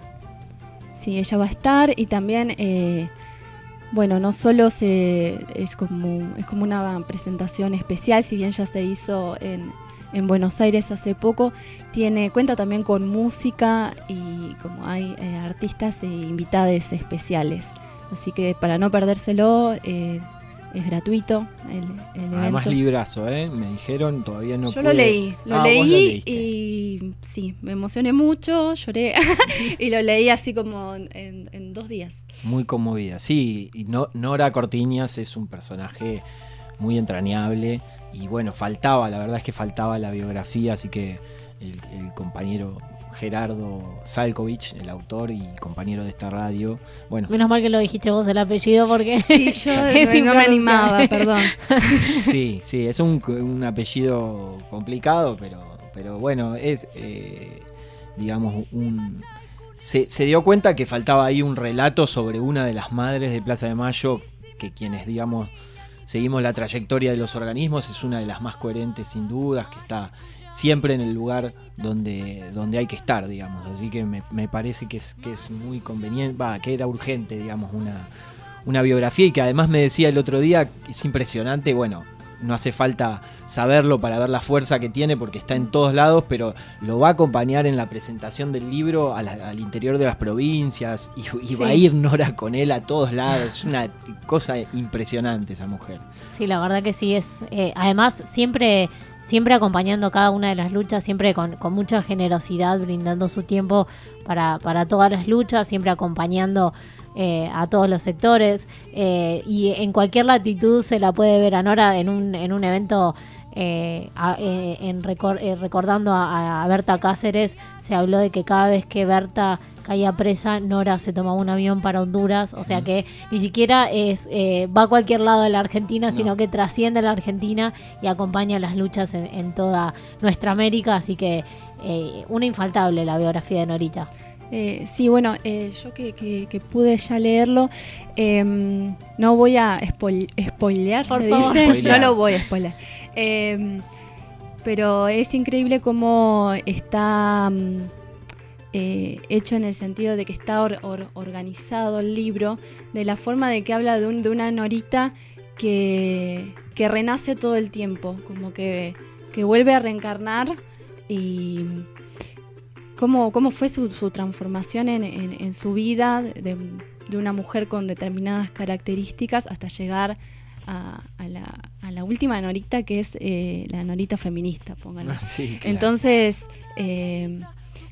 sí, ella va a estar y también, eh, bueno, no solo se, es, como, es como una presentación especial, si bien ya se hizo en, en Buenos Aires hace poco, tiene cuenta también con música y como hay eh, artistas e invitados especiales. Así que para no perdérselo, eh, es gratuito el, el Además, librazo, ¿eh? Me dijeron, todavía no Yo lo leí, lo Ah, leí y sí, me emocioné mucho, lloré y lo leí así como en, en dos días. Muy conmovida. Sí, y no, Nora Cortiñas es un personaje muy entrañable. Y bueno, faltaba, la verdad es que faltaba la biografía, así que el, el compañero Gerardo Salkovich, el autor y compañero de esta radio, bueno, Menos mal que lo dijiste vos el apellido porque Sí, yo no- no me animaba, perdón. sí, sí, es un, un apellido complicado, pero, pero bueno, es, eh, digamos, un... Se, se dio cuenta que faltaba ahí un relato sobre una de las madres de Plaza de Mayo, que quienes, digamos, seguimos la trayectoria de los organismos, es una de las más coherentes sin dudas, que está siempre en el lugar donde, donde hay que estar, digamos. Así que me, me parece que es, que es muy conveniente, va, que era urgente, digamos, una, una biografía y que además me decía el otro día, es impresionante, bueno, no hace falta saberlo para ver la fuerza que tiene porque está en todos lados, pero lo va a acompañar en la presentación del libro la- al interior de las provincias y, y va a ir Nora con él a todos lados. Es una cosa impresionante esa mujer. Sí, la verdad que sí es. eh, además, siempre, siempre acompañando cada una de las luchas, siempre con, con mucha generosidad, brindando su tiempo para, para todas las luchas, siempre acompañando eh, a todos los sectores. eh, y en cualquier latitud se la puede ver a Nora en un, en un evento. eh, a- eh, en recor- eh, recordando a, a Berta Cáceres, se habló de que cada vez que Berta caía presa, Nora se tomaba un avión para Honduras, o sea que ni siquiera es eh, va a cualquier lado de la Argentina, sino que trasciende la Argentina y acompaña las luchas en, en toda nuestra América, así que eh, una infaltable la biografía de Norita. Eh, sí, bueno, eh, yo que, que- que pude ya leerlo, em, no voy a spoil- spoilear, Por se favor. dice. Spoilear. No lo voy a spoilear. Em, pero es increíble cómo está mm, eh, hecho en el sentido de que está or- or- organizado el libro, de la forma de que habla de, un- de una Norita que, que renace todo el tiempo, como que, que vuelve a reencarnar y cómo, cómo fue su, su transformación en, en- en su vida de, de una mujer con determinadas características hasta llegar a, a la, a la última Norita, que es eh, la Norita feminista. Sí, claro. Entonces, eh,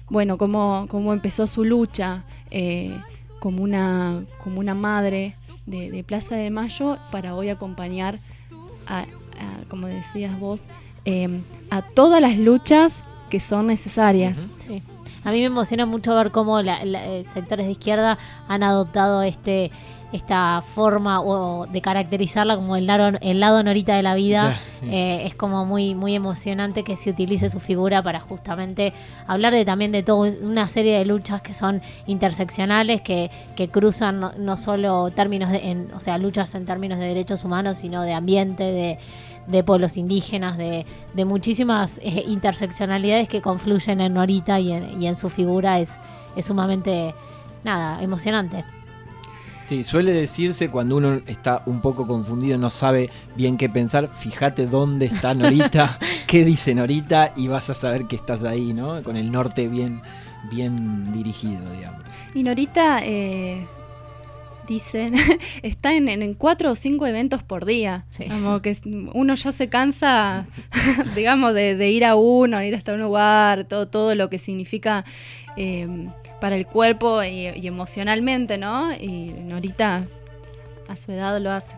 bueno, cómo, cómo empezó su lucha eh, como, una, como una madre de, de Plaza de Mayo para hoy acompañar a, a, como decías vos, eh, a todas las luchas que son necesarias. Sí. A mí me emociona mucho ver cómo la- la- eh, sectores de izquierda han adoptado este esta forma o de caracterizarla como el lado, el lado norita de la vida. Sí. Eh, es como muy, muy emocionante que se utilice su figura para justamente hablar de también de toda una serie de luchas que son interseccionales, que, que cruzan no, no solo términos de, en, o sea, luchas en términos de derechos humanos, sino de ambiente, de, de pueblos indígenas, de, de muchísimas eh, interseccionalidades que confluyen en Norita y en, y en su figura es, es sumamente, nada, emocionante. Sí, suele decirse cuando uno está un poco confundido, no sabe bien qué pensar, fíjate dónde está Norita, qué dice Norita y vas a saber que estás ahí, ¿no? Con el norte bien, bien dirigido, digamos. Y Norita, eh, dicen, está en, en cuatro o cinco eventos por día. Como que uno ya se cansa, digamos, de, de ir a uno, ir hasta un lugar, todo, todo lo que significa eh, para el cuerpo y, y emocionalmente, ¿no? Y Norita a su edad lo hace.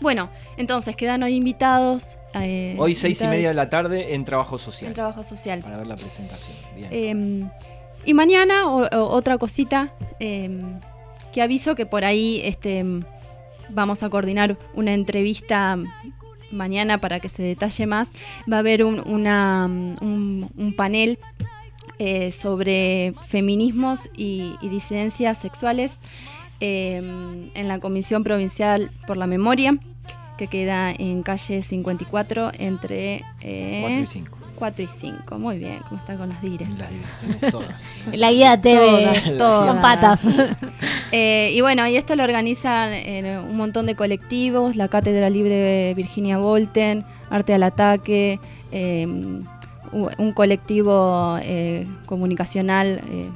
Bueno, entonces quedan hoy invitados. eh, Hoy seis y media de la tarde en Trabajo Social. En Trabajo Social. Para ver la presentación. Bien. Eh, y mañana, o- o- otra cosita, eh, que aviso que por ahí este, vamos a coordinar una entrevista mañana para que se detalle más. Va a haber un, una, un, un panel eh, sobre feminismos y, y disidencias sexuales eh, en la Comisión Provincial por la Memoria, que queda en calle 54 entre... eh, Cuatro y cinco. 4 y 5, muy bien, ¿cómo está con las dires? Las direcciones todas. La guía TV Todas, todas. con patas. Eh, y bueno, y esto lo organizan eh, un montón de colectivos, la Cátedra Libre Virginia Volten, Arte al Ataque, eh, u- un colectivo eh, comunicacional, eh,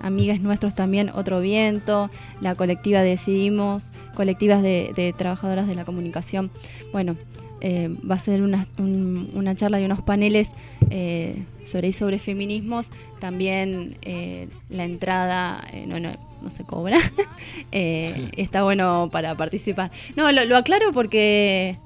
amigas nuestros también, Otro Viento, la colectiva Decidimos, colectivas de, de trabajadoras de la comunicación. Bueno, eh, va a ser una, un- una charla y unos paneles eh, sobre y sobre feminismos. También eh, la entrada eh, no, no, no se cobra. Eh, Está bueno para participar. No, lo, lo aclaro porque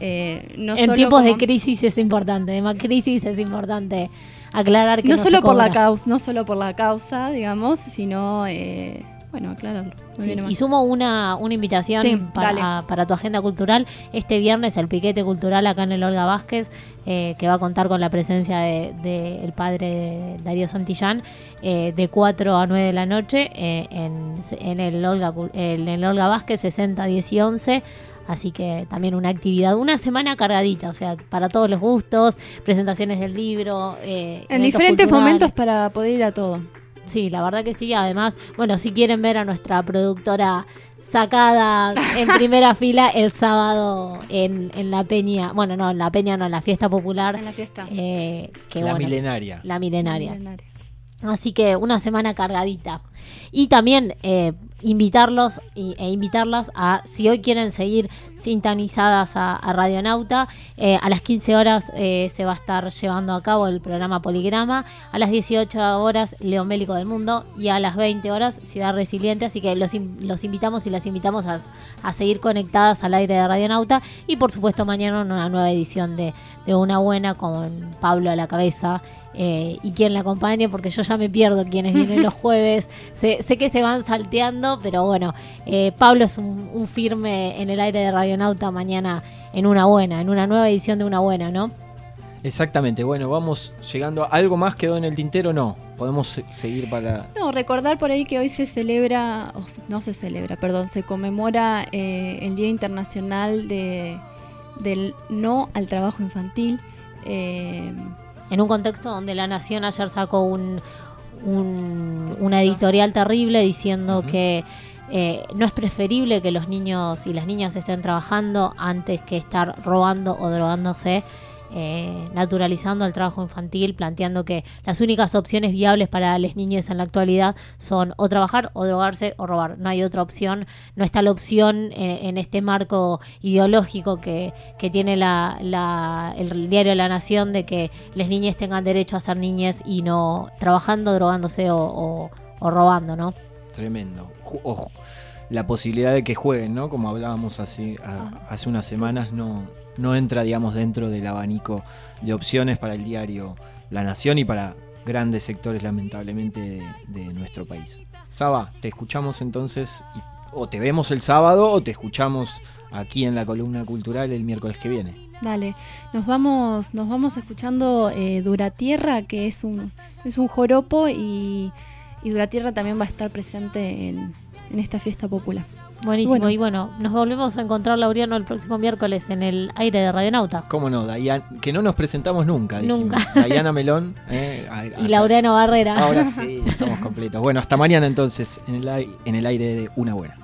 eh, no en solo tiempos de como- crisis es importante, de más crisis es importante aclarar que no, no solo se por la cobra. causa, no solo por la causa, digamos, sino eh, bueno, aclararlo. Sí, y sumo una, una invitación Sí, para, para tu agenda cultural. Este viernes el piquete cultural acá en el Olga Vázquez, eh, que va a contar con la presencia del de, el padre de Darío Santillán, eh, de 4 a 9 de la noche eh, en, en, el Olga, en el Olga Vázquez 60, 10 y 11. Así que también una actividad, una semana cargadita, o sea, para todos los gustos, presentaciones del libro. eh, En diferentes culturales. momentos para poder ir a todo. Sí, la verdad que sí. Además, bueno, si quieren ver a nuestra productora sacada en primera fila el sábado en, en la peña, bueno, no, en la peña no, en la fiesta popular. En la fiesta. eh, que, La bueno, milenaria. La milenaria. Así que una semana cargadita. Y también eh, invitarlos y- e invitarlas a, si hoy quieren seguir sintonizadas a, a Radionauta, eh, a las 15 horas eh, se va a estar llevando a cabo el programa Poligrama, a las 18 horas León Bélico del Mundo y a las 20 horas Ciudad Resiliente. Así que los, los invitamos y las invitamos a, a seguir conectadas al aire de Radionauta y por supuesto mañana una nueva edición de, de Una Buena con Pablo a la cabeza eh, y quien la acompañe, porque yo ya me pierdo quienes vienen los jueves. Sé, sé que se van salteando, pero bueno, eh, Pablo es un, un firme en el aire de Radionauta mañana en una buena, en una nueva edición de una buena, ¿no? Exactamente, bueno, vamos llegando a algo más quedó en el tintero, no. Podemos se- seguir para No, recordar por ahí que hoy se celebra, o se- no se celebra, perdón, se conmemora eh, el Día Internacional de, del No al Trabajo Infantil. eh, En un contexto donde La Nación ayer sacó un, un- una editorial terrible diciendo que eh, no es preferible que los niños y las niñas estén trabajando antes que estar robando o drogándose. Eh, naturalizando el trabajo infantil, planteando que las únicas opciones viables para las niñas en la actualidad son o trabajar o drogarse o robar. No hay otra opción, no está la opción en, en este marco ideológico que, que tiene la, la- el diario La Nación de que las niñas tengan derecho a ser niñas y no trabajando, drogándose o, o- o robando, ¿no? tremendo. Ju- o ju- la posibilidad de que jueguen, ¿no? Como hablábamos así, a- hace unas semanas, no, no entra, digamos, dentro del abanico de opciones para el diario La Nación y para grandes sectores, lamentablemente, de, nuestro país. Saba, te escuchamos entonces, o te vemos el sábado o te escuchamos aquí en la columna cultural el miércoles que viene. Dale, nos vamos, nos vamos escuchando eh, Duratierra, que es un, es un joropo y, y Duratierra también va a estar presente en, en esta fiesta popular. Buenísimo. Bueno. Y bueno, nos volvemos a encontrar, Laureano, el próximo miércoles en el aire de Radionauta. ¿Cómo no? Dayan- que no nos presentamos nunca. dijimos. Nunca. Dayana Melón. eh, a- Y. Laureano Barrera. Ahora sí, estamos completos. Bueno, hasta mañana entonces en el, en el aire de Una Buena.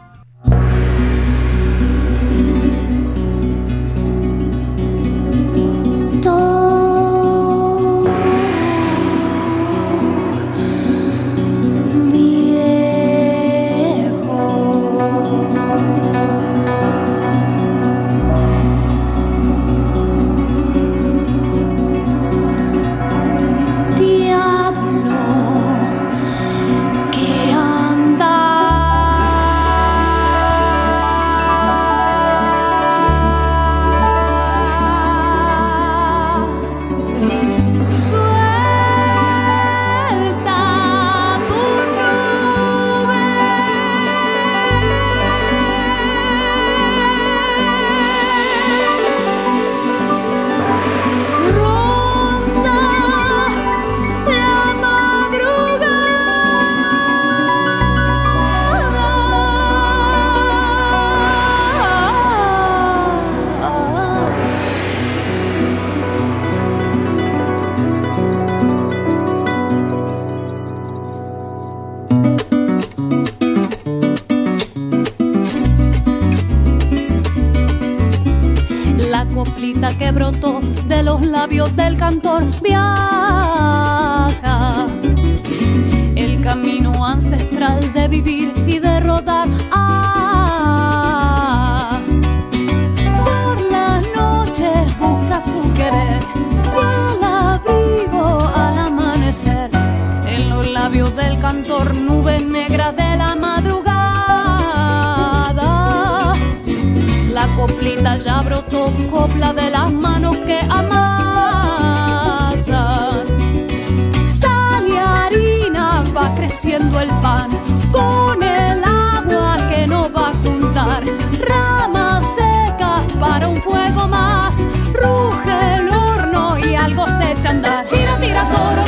El pan con el agua que no va a juntar. Ramas secas para un fuego más. Ruge el horno y algo se echa a andar. Tira, tira toro,